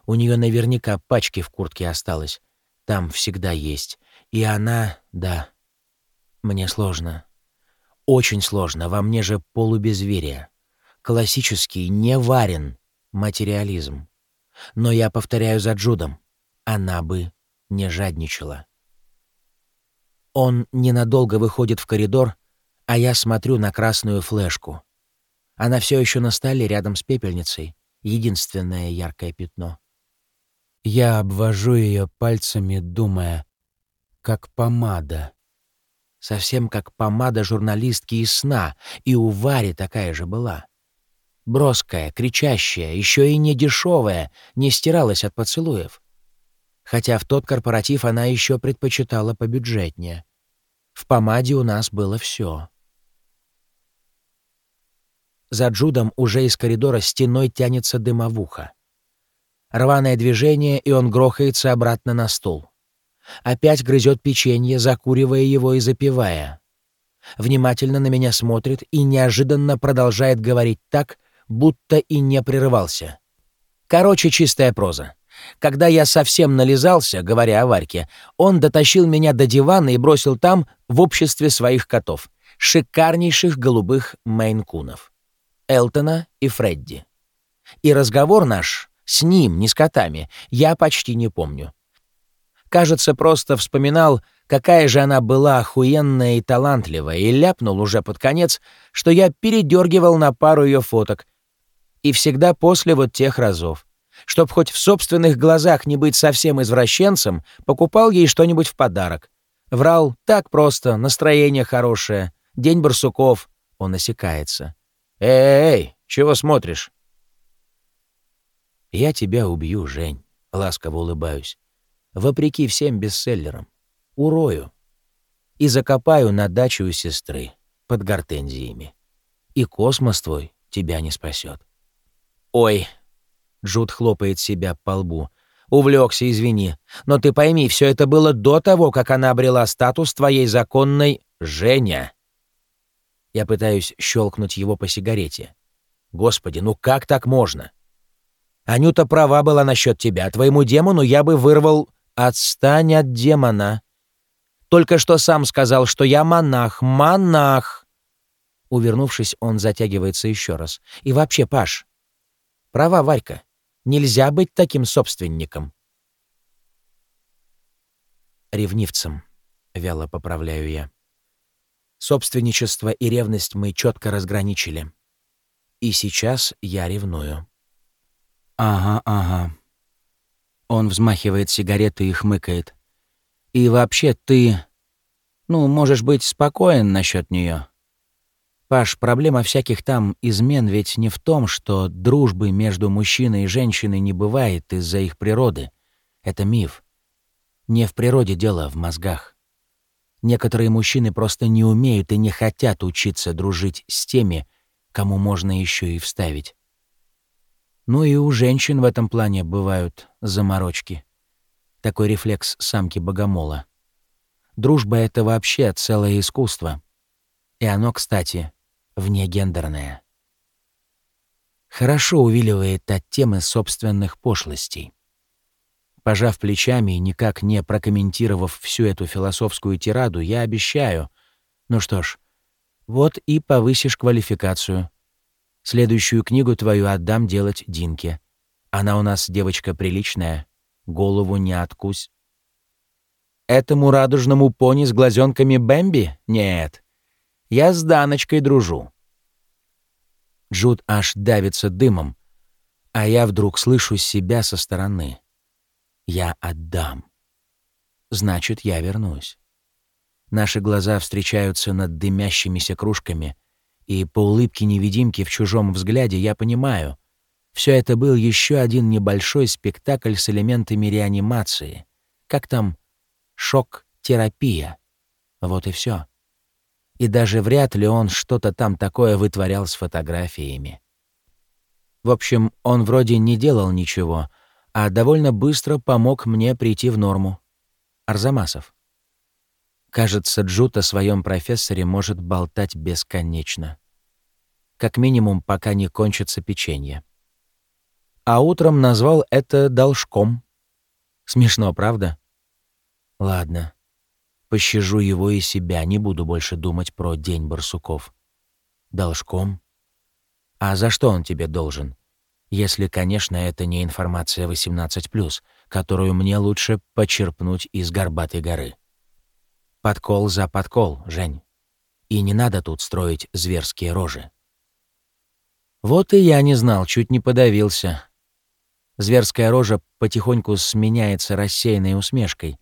У нее наверняка пачки в куртке осталось. Там всегда есть. И она... Да. Мне сложно. Очень сложно. Во мне же полубезверие. Классический, не варен материализм. Но я повторяю за Джудом она бы не жадничала. Он ненадолго выходит в коридор, а я смотрю на красную флешку. Она все еще на столе рядом с пепельницей, единственное яркое пятно. Я обвожу ее пальцами, думая, как помада. Совсем как помада журналистки из сна, и у Вари такая же была. Броская, кричащая, еще и не дешевая, не стиралась от поцелуев хотя в тот корпоратив она еще предпочитала побюджетнее. В помаде у нас было все. За Джудом уже из коридора стеной тянется дымовуха. Рваное движение, и он грохается обратно на стул. Опять грызет печенье, закуривая его и запивая. Внимательно на меня смотрит и неожиданно продолжает говорить так, будто и не прерывался. Короче, чистая проза. Когда я совсем нализался, говоря о Варьке, он дотащил меня до дивана и бросил там в обществе своих котов, шикарнейших голубых мейнкунов, Элтона и Фредди. И разговор наш с ним, не с котами, я почти не помню. Кажется, просто вспоминал, какая же она была охуенная и талантливая, и ляпнул уже под конец, что я передергивал на пару ее фоток. И всегда после вот тех разов. Чтоб хоть в собственных глазах не быть совсем извращенцем, покупал ей что-нибудь в подарок. Врал так просто, настроение хорошее, день барсуков. Он осекается. «Эй, чего смотришь?» «Я тебя убью, Жень», — ласково улыбаюсь. «Вопреки всем бестселлерам. Урою. И закопаю на даче у сестры, под гортензиями. И космос твой тебя не спасет. «Ой», Джуд хлопает себя по лбу. Увлекся, извини. Но ты пойми, все это было до того, как она обрела статус твоей законной Женя. Я пытаюсь щелкнуть его по сигарете. Господи, ну как так можно? Анюта права была насчет тебя. Твоему демону я бы вырвал... Отстань от демона. Только что сам сказал, что я монах. Монах. Увернувшись, он затягивается еще раз. И вообще, Паш, права Варька. Нельзя быть таким собственником. Ревнивцем, вяло поправляю я. Собственничество и ревность мы четко разграничили. И сейчас я ревную. Ага, ага. Он взмахивает сигаретой и хмыкает. И вообще ты... Ну, можешь быть спокоен насчет нее. Паш, проблема всяких там измен ведь не в том, что дружбы между мужчиной и женщиной не бывает из-за их природы. Это миф. Не в природе дело, в мозгах. Некоторые мужчины просто не умеют и не хотят учиться дружить с теми, кому можно еще и вставить. Ну и у женщин в этом плане бывают заморочки. Такой рефлекс самки богомола. Дружба — это вообще целое искусство. И оно, кстати, внегендерное. Хорошо увиливает от темы собственных пошлостей. Пожав плечами и никак не прокомментировав всю эту философскую тираду, я обещаю. Ну что ж, вот и повысишь квалификацию. Следующую книгу твою отдам делать Динке. Она у нас девочка приличная, голову не откусь. Этому радужному пони с глазенками Бэмби? Нет. Я с Даночкой дружу. Джуд аж давится дымом, а я вдруг слышу себя со стороны. Я отдам. Значит, я вернусь. Наши глаза встречаются над дымящимися кружками, и по улыбке невидимки в чужом взгляде я понимаю, все это был еще один небольшой спектакль с элементами реанимации. Как там? Шок-терапия. Вот и все. И даже вряд ли он что-то там такое вытворял с фотографиями. В общем, он вроде не делал ничего, а довольно быстро помог мне прийти в норму. Арзамасов. Кажется, Джут о своем профессоре может болтать бесконечно. Как минимум, пока не кончится печенье. А утром назвал это должком. Смешно, правда? Ладно. Пощажу его и себя, не буду больше думать про День барсуков. Должком? А за что он тебе должен? Если, конечно, это не информация 18+, которую мне лучше почерпнуть из Горбатой горы. Подкол за подкол, Жень. И не надо тут строить зверские рожи. Вот и я не знал, чуть не подавился. Зверская рожа потихоньку сменяется рассеянной усмешкой.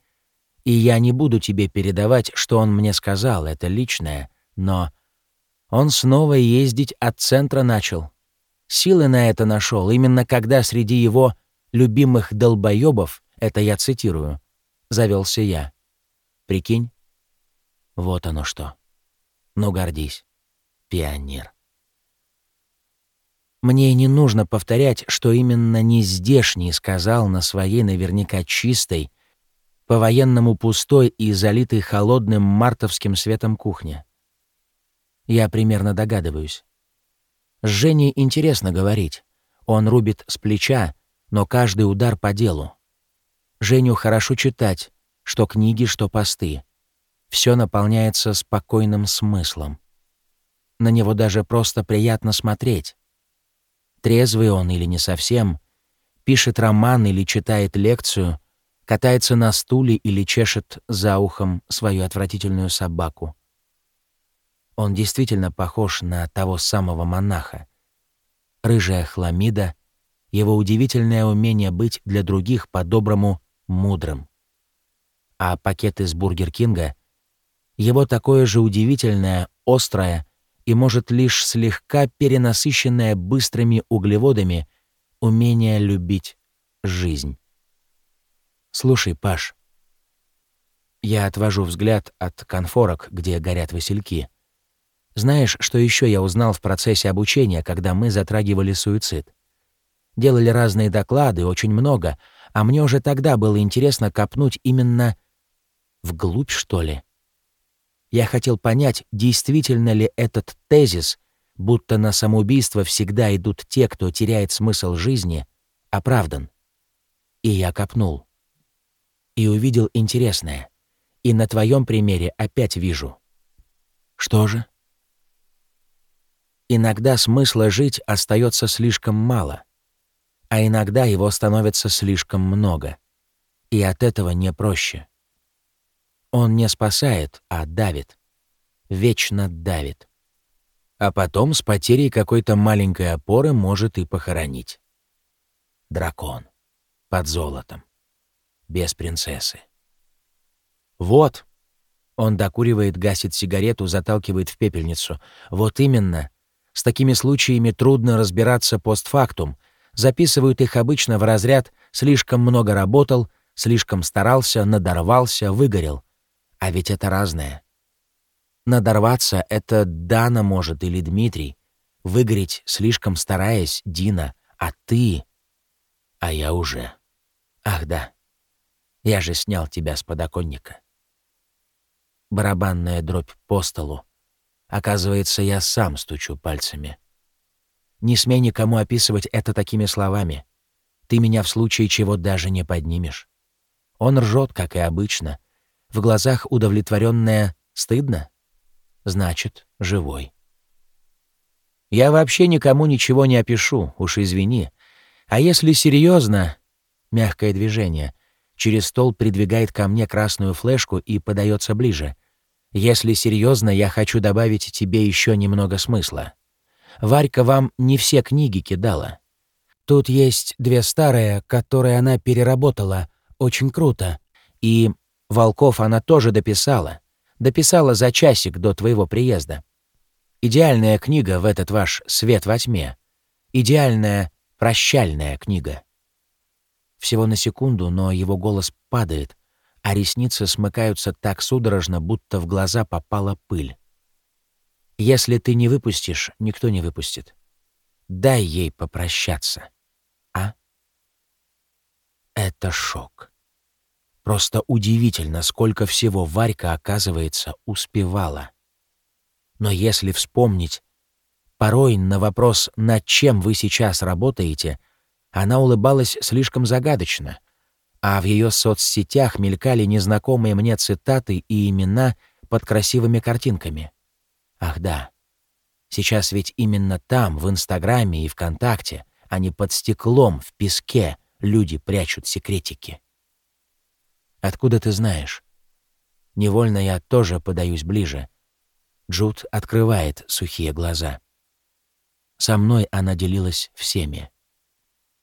И я не буду тебе передавать, что он мне сказал, это личное, но он снова ездить от центра начал. Силы на это нашел, именно когда среди его любимых долбоебов, это я цитирую, завелся я. Прикинь? Вот оно что. Ну, гордись. Пионер. Мне не нужно повторять, что именно не здешний сказал на своей наверняка чистой, по-военному пустой и залитой холодным мартовским светом кухне. Я примерно догадываюсь. С Женей интересно говорить. Он рубит с плеча, но каждый удар по делу. Женю хорошо читать, что книги, что посты все наполняется спокойным смыслом. На него даже просто приятно смотреть. Трезвый он или не совсем, пишет роман или читает лекцию, катается на стуле или чешет за ухом свою отвратительную собаку. Он действительно похож на того самого монаха. Рыжая хламида, его удивительное умение быть для других по-доброму мудрым. А пакет из Бургер Кинга — его такое же удивительное, острое и, может, лишь слегка перенасыщенное быстрыми углеводами умение любить жизнь. «Слушай, Паш». Я отвожу взгляд от конфорок, где горят васильки. Знаешь, что еще я узнал в процессе обучения, когда мы затрагивали суицид? Делали разные доклады, очень много, А мне уже тогда было интересно копнуть именно вглубь, что ли. Я хотел понять, действительно ли этот тезис, будто на самоубийство всегда идут те, кто теряет смысл жизни, оправдан. И я копнул. И увидел интересное. И на твоем примере опять вижу. Что же? Иногда смысла жить остается слишком мало, а иногда его становится слишком много. И от этого не проще. Он не спасает, а давит. Вечно давит. А потом с потерей какой-то маленькой опоры может и похоронить. Дракон. Под золотом. Без принцессы. Вот. Он докуривает, гасит сигарету, заталкивает в пепельницу. Вот именно. С такими случаями трудно разбираться постфактум. Записывают их обычно в разряд «слишком много работал», «слишком старался», «надорвался», «выгорел». А ведь это разное. Надорваться — это Дана может или Дмитрий. Выгореть, слишком стараясь, Дина. А ты... А я уже. Ах да. Я же снял тебя с подоконника. Барабанная дробь по столу. Оказывается, я сам стучу пальцами. Не смей никому описывать это такими словами. Ты меня в случае чего даже не поднимешь. Он ржет, как и обычно, в глазах удовлетворенная «стыдно»? Значит, живой. Я вообще никому ничего не опишу, уж извини. А если серьезно, мягкое движение, через стол придвигает ко мне красную флешку и подается ближе. Если серьезно, я хочу добавить тебе еще немного смысла. Варька вам не все книги кидала. Тут есть две старые, которые она переработала, очень круто. И Волков она тоже дописала. Дописала за часик до твоего приезда. Идеальная книга в этот ваш «Свет во тьме». Идеальная прощальная книга. Всего на секунду, но его голос падает, а ресницы смыкаются так судорожно, будто в глаза попала пыль. Если ты не выпустишь, никто не выпустит. Дай ей попрощаться. А? Это шок. Просто удивительно, сколько всего Варька, оказывается, успевала. Но если вспомнить, порой на вопрос «над чем вы сейчас работаете?» она улыбалась слишком загадочно, а в ее соцсетях мелькали незнакомые мне цитаты и имена под красивыми картинками. Ах да, сейчас ведь именно там, в Инстаграме и ВКонтакте, а не под стеклом, в песке, люди прячут секретики. Откуда ты знаешь? Невольно я тоже подаюсь ближе. Джуд открывает сухие глаза. Со мной она делилась всеми.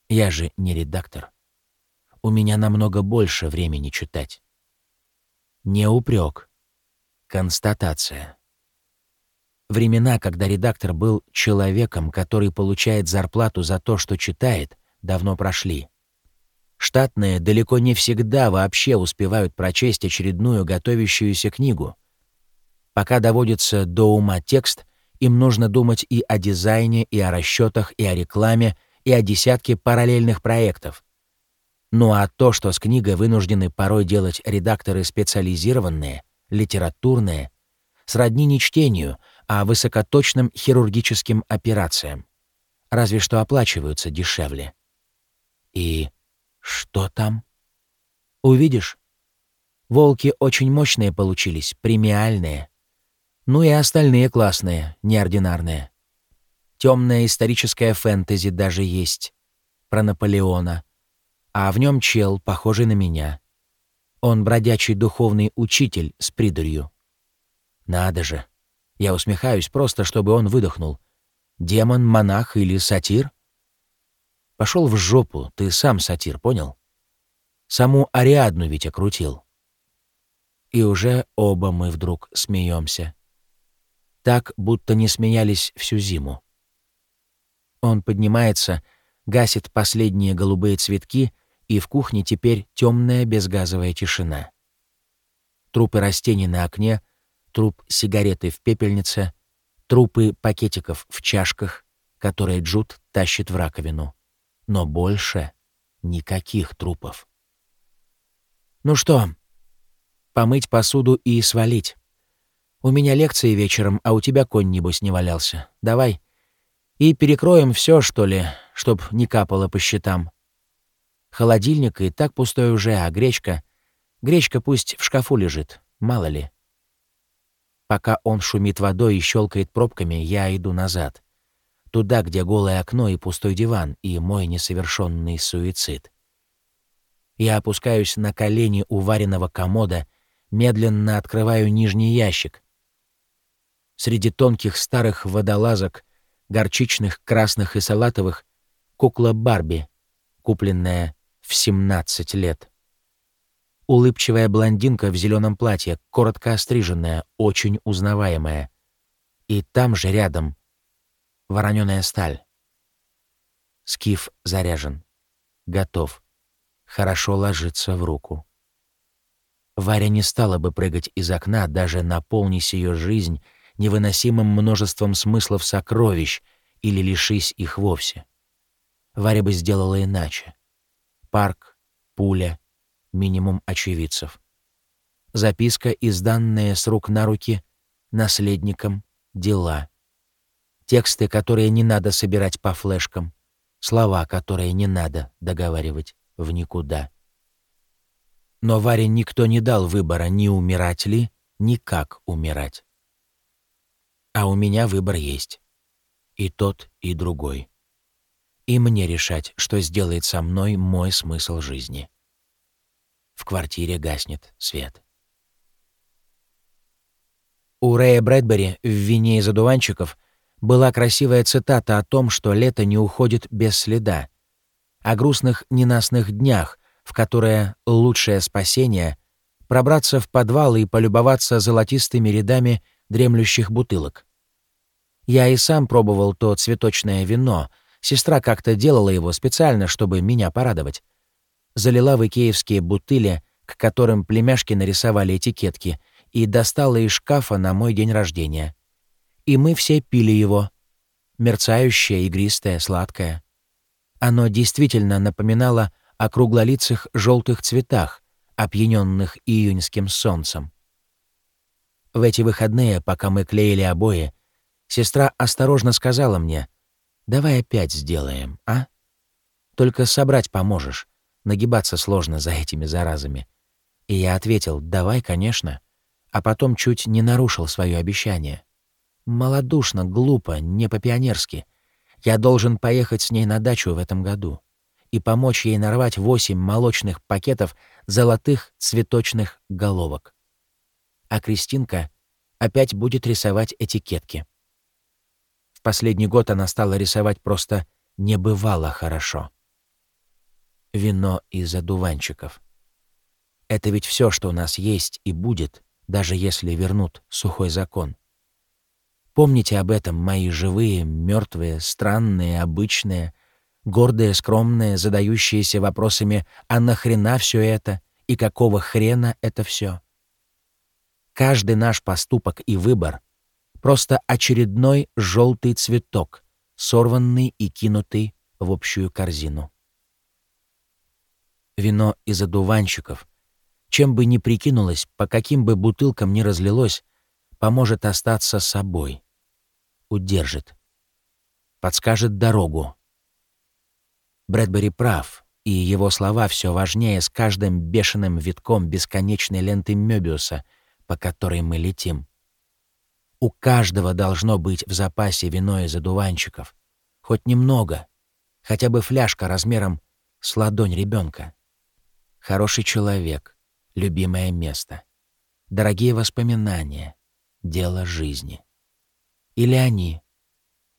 Я же не редактор. У меня намного больше времени читать. Не упрек. Констатация. Времена, когда редактор был человеком, который получает зарплату за то, что читает, давно прошли. Штатные далеко не всегда вообще успевают прочесть очередную готовящуюся книгу. Пока доводится до ума текст, им нужно думать и о дизайне, и о расчетах, и о рекламе, и о десятке параллельных проектов. Ну а то, что с книгой вынуждены порой делать редакторы специализированные, литературные, сродни не чтению, а высокоточным хирургическим операциям. Разве что оплачиваются дешевле. И что там? Увидишь. Волки очень мощные получились, премиальные. Ну и остальные классные, неординарные. Темная историческая фэнтези даже есть. Про Наполеона. А в нем чел, похожий на меня. Он бродячий духовный учитель с придурью. Надо же. Я усмехаюсь просто, чтобы он выдохнул. Демон, монах или сатир? Пошел в жопу, ты сам сатир, понял? Саму Ариадну ведь окрутил. И уже оба мы вдруг смеемся. Так, будто не смеялись всю зиму. Он поднимается, гасит последние голубые цветки, и в кухне теперь темная безгазовая тишина. Трупы растений на окне, труп сигареты в пепельнице, трупы пакетиков в чашках, которые Джуд тащит в раковину но больше никаких трупов. «Ну что, помыть посуду и свалить. У меня лекции вечером, а у тебя конь, небось, не валялся. Давай. И перекроем все, что ли, чтоб не капало по счетам. Холодильник и так пустой уже, а гречка... Гречка пусть в шкафу лежит, мало ли. Пока он шумит водой и щелкает пробками, я иду назад. Туда, где голое окно и пустой диван, и мой несовершенный суицид. Я опускаюсь на колени у вареного комода, медленно открываю нижний ящик. Среди тонких старых водолазок, горчичных, красных и салатовых, кукла Барби, купленная в 17 лет. Улыбчивая блондинка в зеленом платье, коротко остриженная, очень узнаваемая. И там же рядом вороненая сталь. Скиф заряжен. Готов. Хорошо ложится в руку. Варя не стала бы прыгать из окна, даже наполнись ее жизнь невыносимым множеством смыслов сокровищ или лишись их вовсе. Варя бы сделала иначе. Парк, пуля, минимум очевидцев. Записка, изданная с рук на руки наследникам, дела. Тексты, которые не надо собирать по флешкам. Слова, которые не надо договаривать в никуда. Но Варе никто не дал выбора ни умирать ли, ни как умирать. А у меня выбор есть. И тот, и другой. И мне решать, что сделает со мной мой смысл жизни. В квартире гаснет свет. У Рэя Брэдбери в «Вине из одуванчиков» была красивая цитата о том, что лето не уходит без следа, о грустных ненастных днях, в которые лучшее спасение — пробраться в подвал и полюбоваться золотистыми рядами дремлющих бутылок. Я и сам пробовал то цветочное вино, сестра как-то делала его специально, чтобы меня порадовать залила в икеевские бутыли, к которым племяшки нарисовали этикетки, и достала из шкафа на мой день рождения. И мы все пили его. Мерцающее, игристое, сладкое. Оно действительно напоминало о круглолицых желтых цветах, опьяненных июньским солнцем. В эти выходные, пока мы клеили обои, сестра осторожно сказала мне, «Давай опять сделаем, а? Только собрать поможешь. Нагибаться сложно за этими заразами. И я ответил «давай, конечно», а потом чуть не нарушил свое обещание. Молодушно, глупо, не по-пионерски. Я должен поехать с ней на дачу в этом году и помочь ей нарвать восемь молочных пакетов золотых цветочных головок. А Кристинка опять будет рисовать этикетки. В последний год она стала рисовать просто небывало хорошо вино из одуванчиков. Это ведь все, что у нас есть и будет, даже если вернут сухой закон. Помните об этом, мои живые, мертвые, странные, обычные, гордые, скромные, задающиеся вопросами «А нахрена все это?» и «Какого хрена это все?» Каждый наш поступок и выбор — просто очередной желтый цветок, сорванный и кинутый в общую корзину вино из одуванчиков. Чем бы ни прикинулось, по каким бы бутылкам ни разлилось, поможет остаться собой. Удержит. Подскажет дорогу. Брэдбери прав, и его слова все важнее с каждым бешеным витком бесконечной ленты Мёбиуса, по которой мы летим. У каждого должно быть в запасе вино из одуванчиков. Хоть немного, хотя бы фляжка размером с ладонь ребенка. Хороший человек, любимое место, дорогие воспоминания, дело жизни. Или они,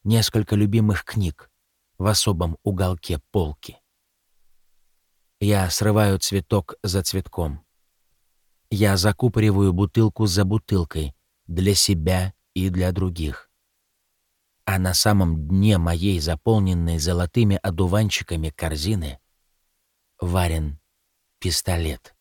несколько любимых книг в особом уголке полки. Я срываю цветок за цветком. Я закупориваю бутылку за бутылкой для себя и для других. А на самом дне моей заполненной золотыми одуванчиками корзины варен пистолет.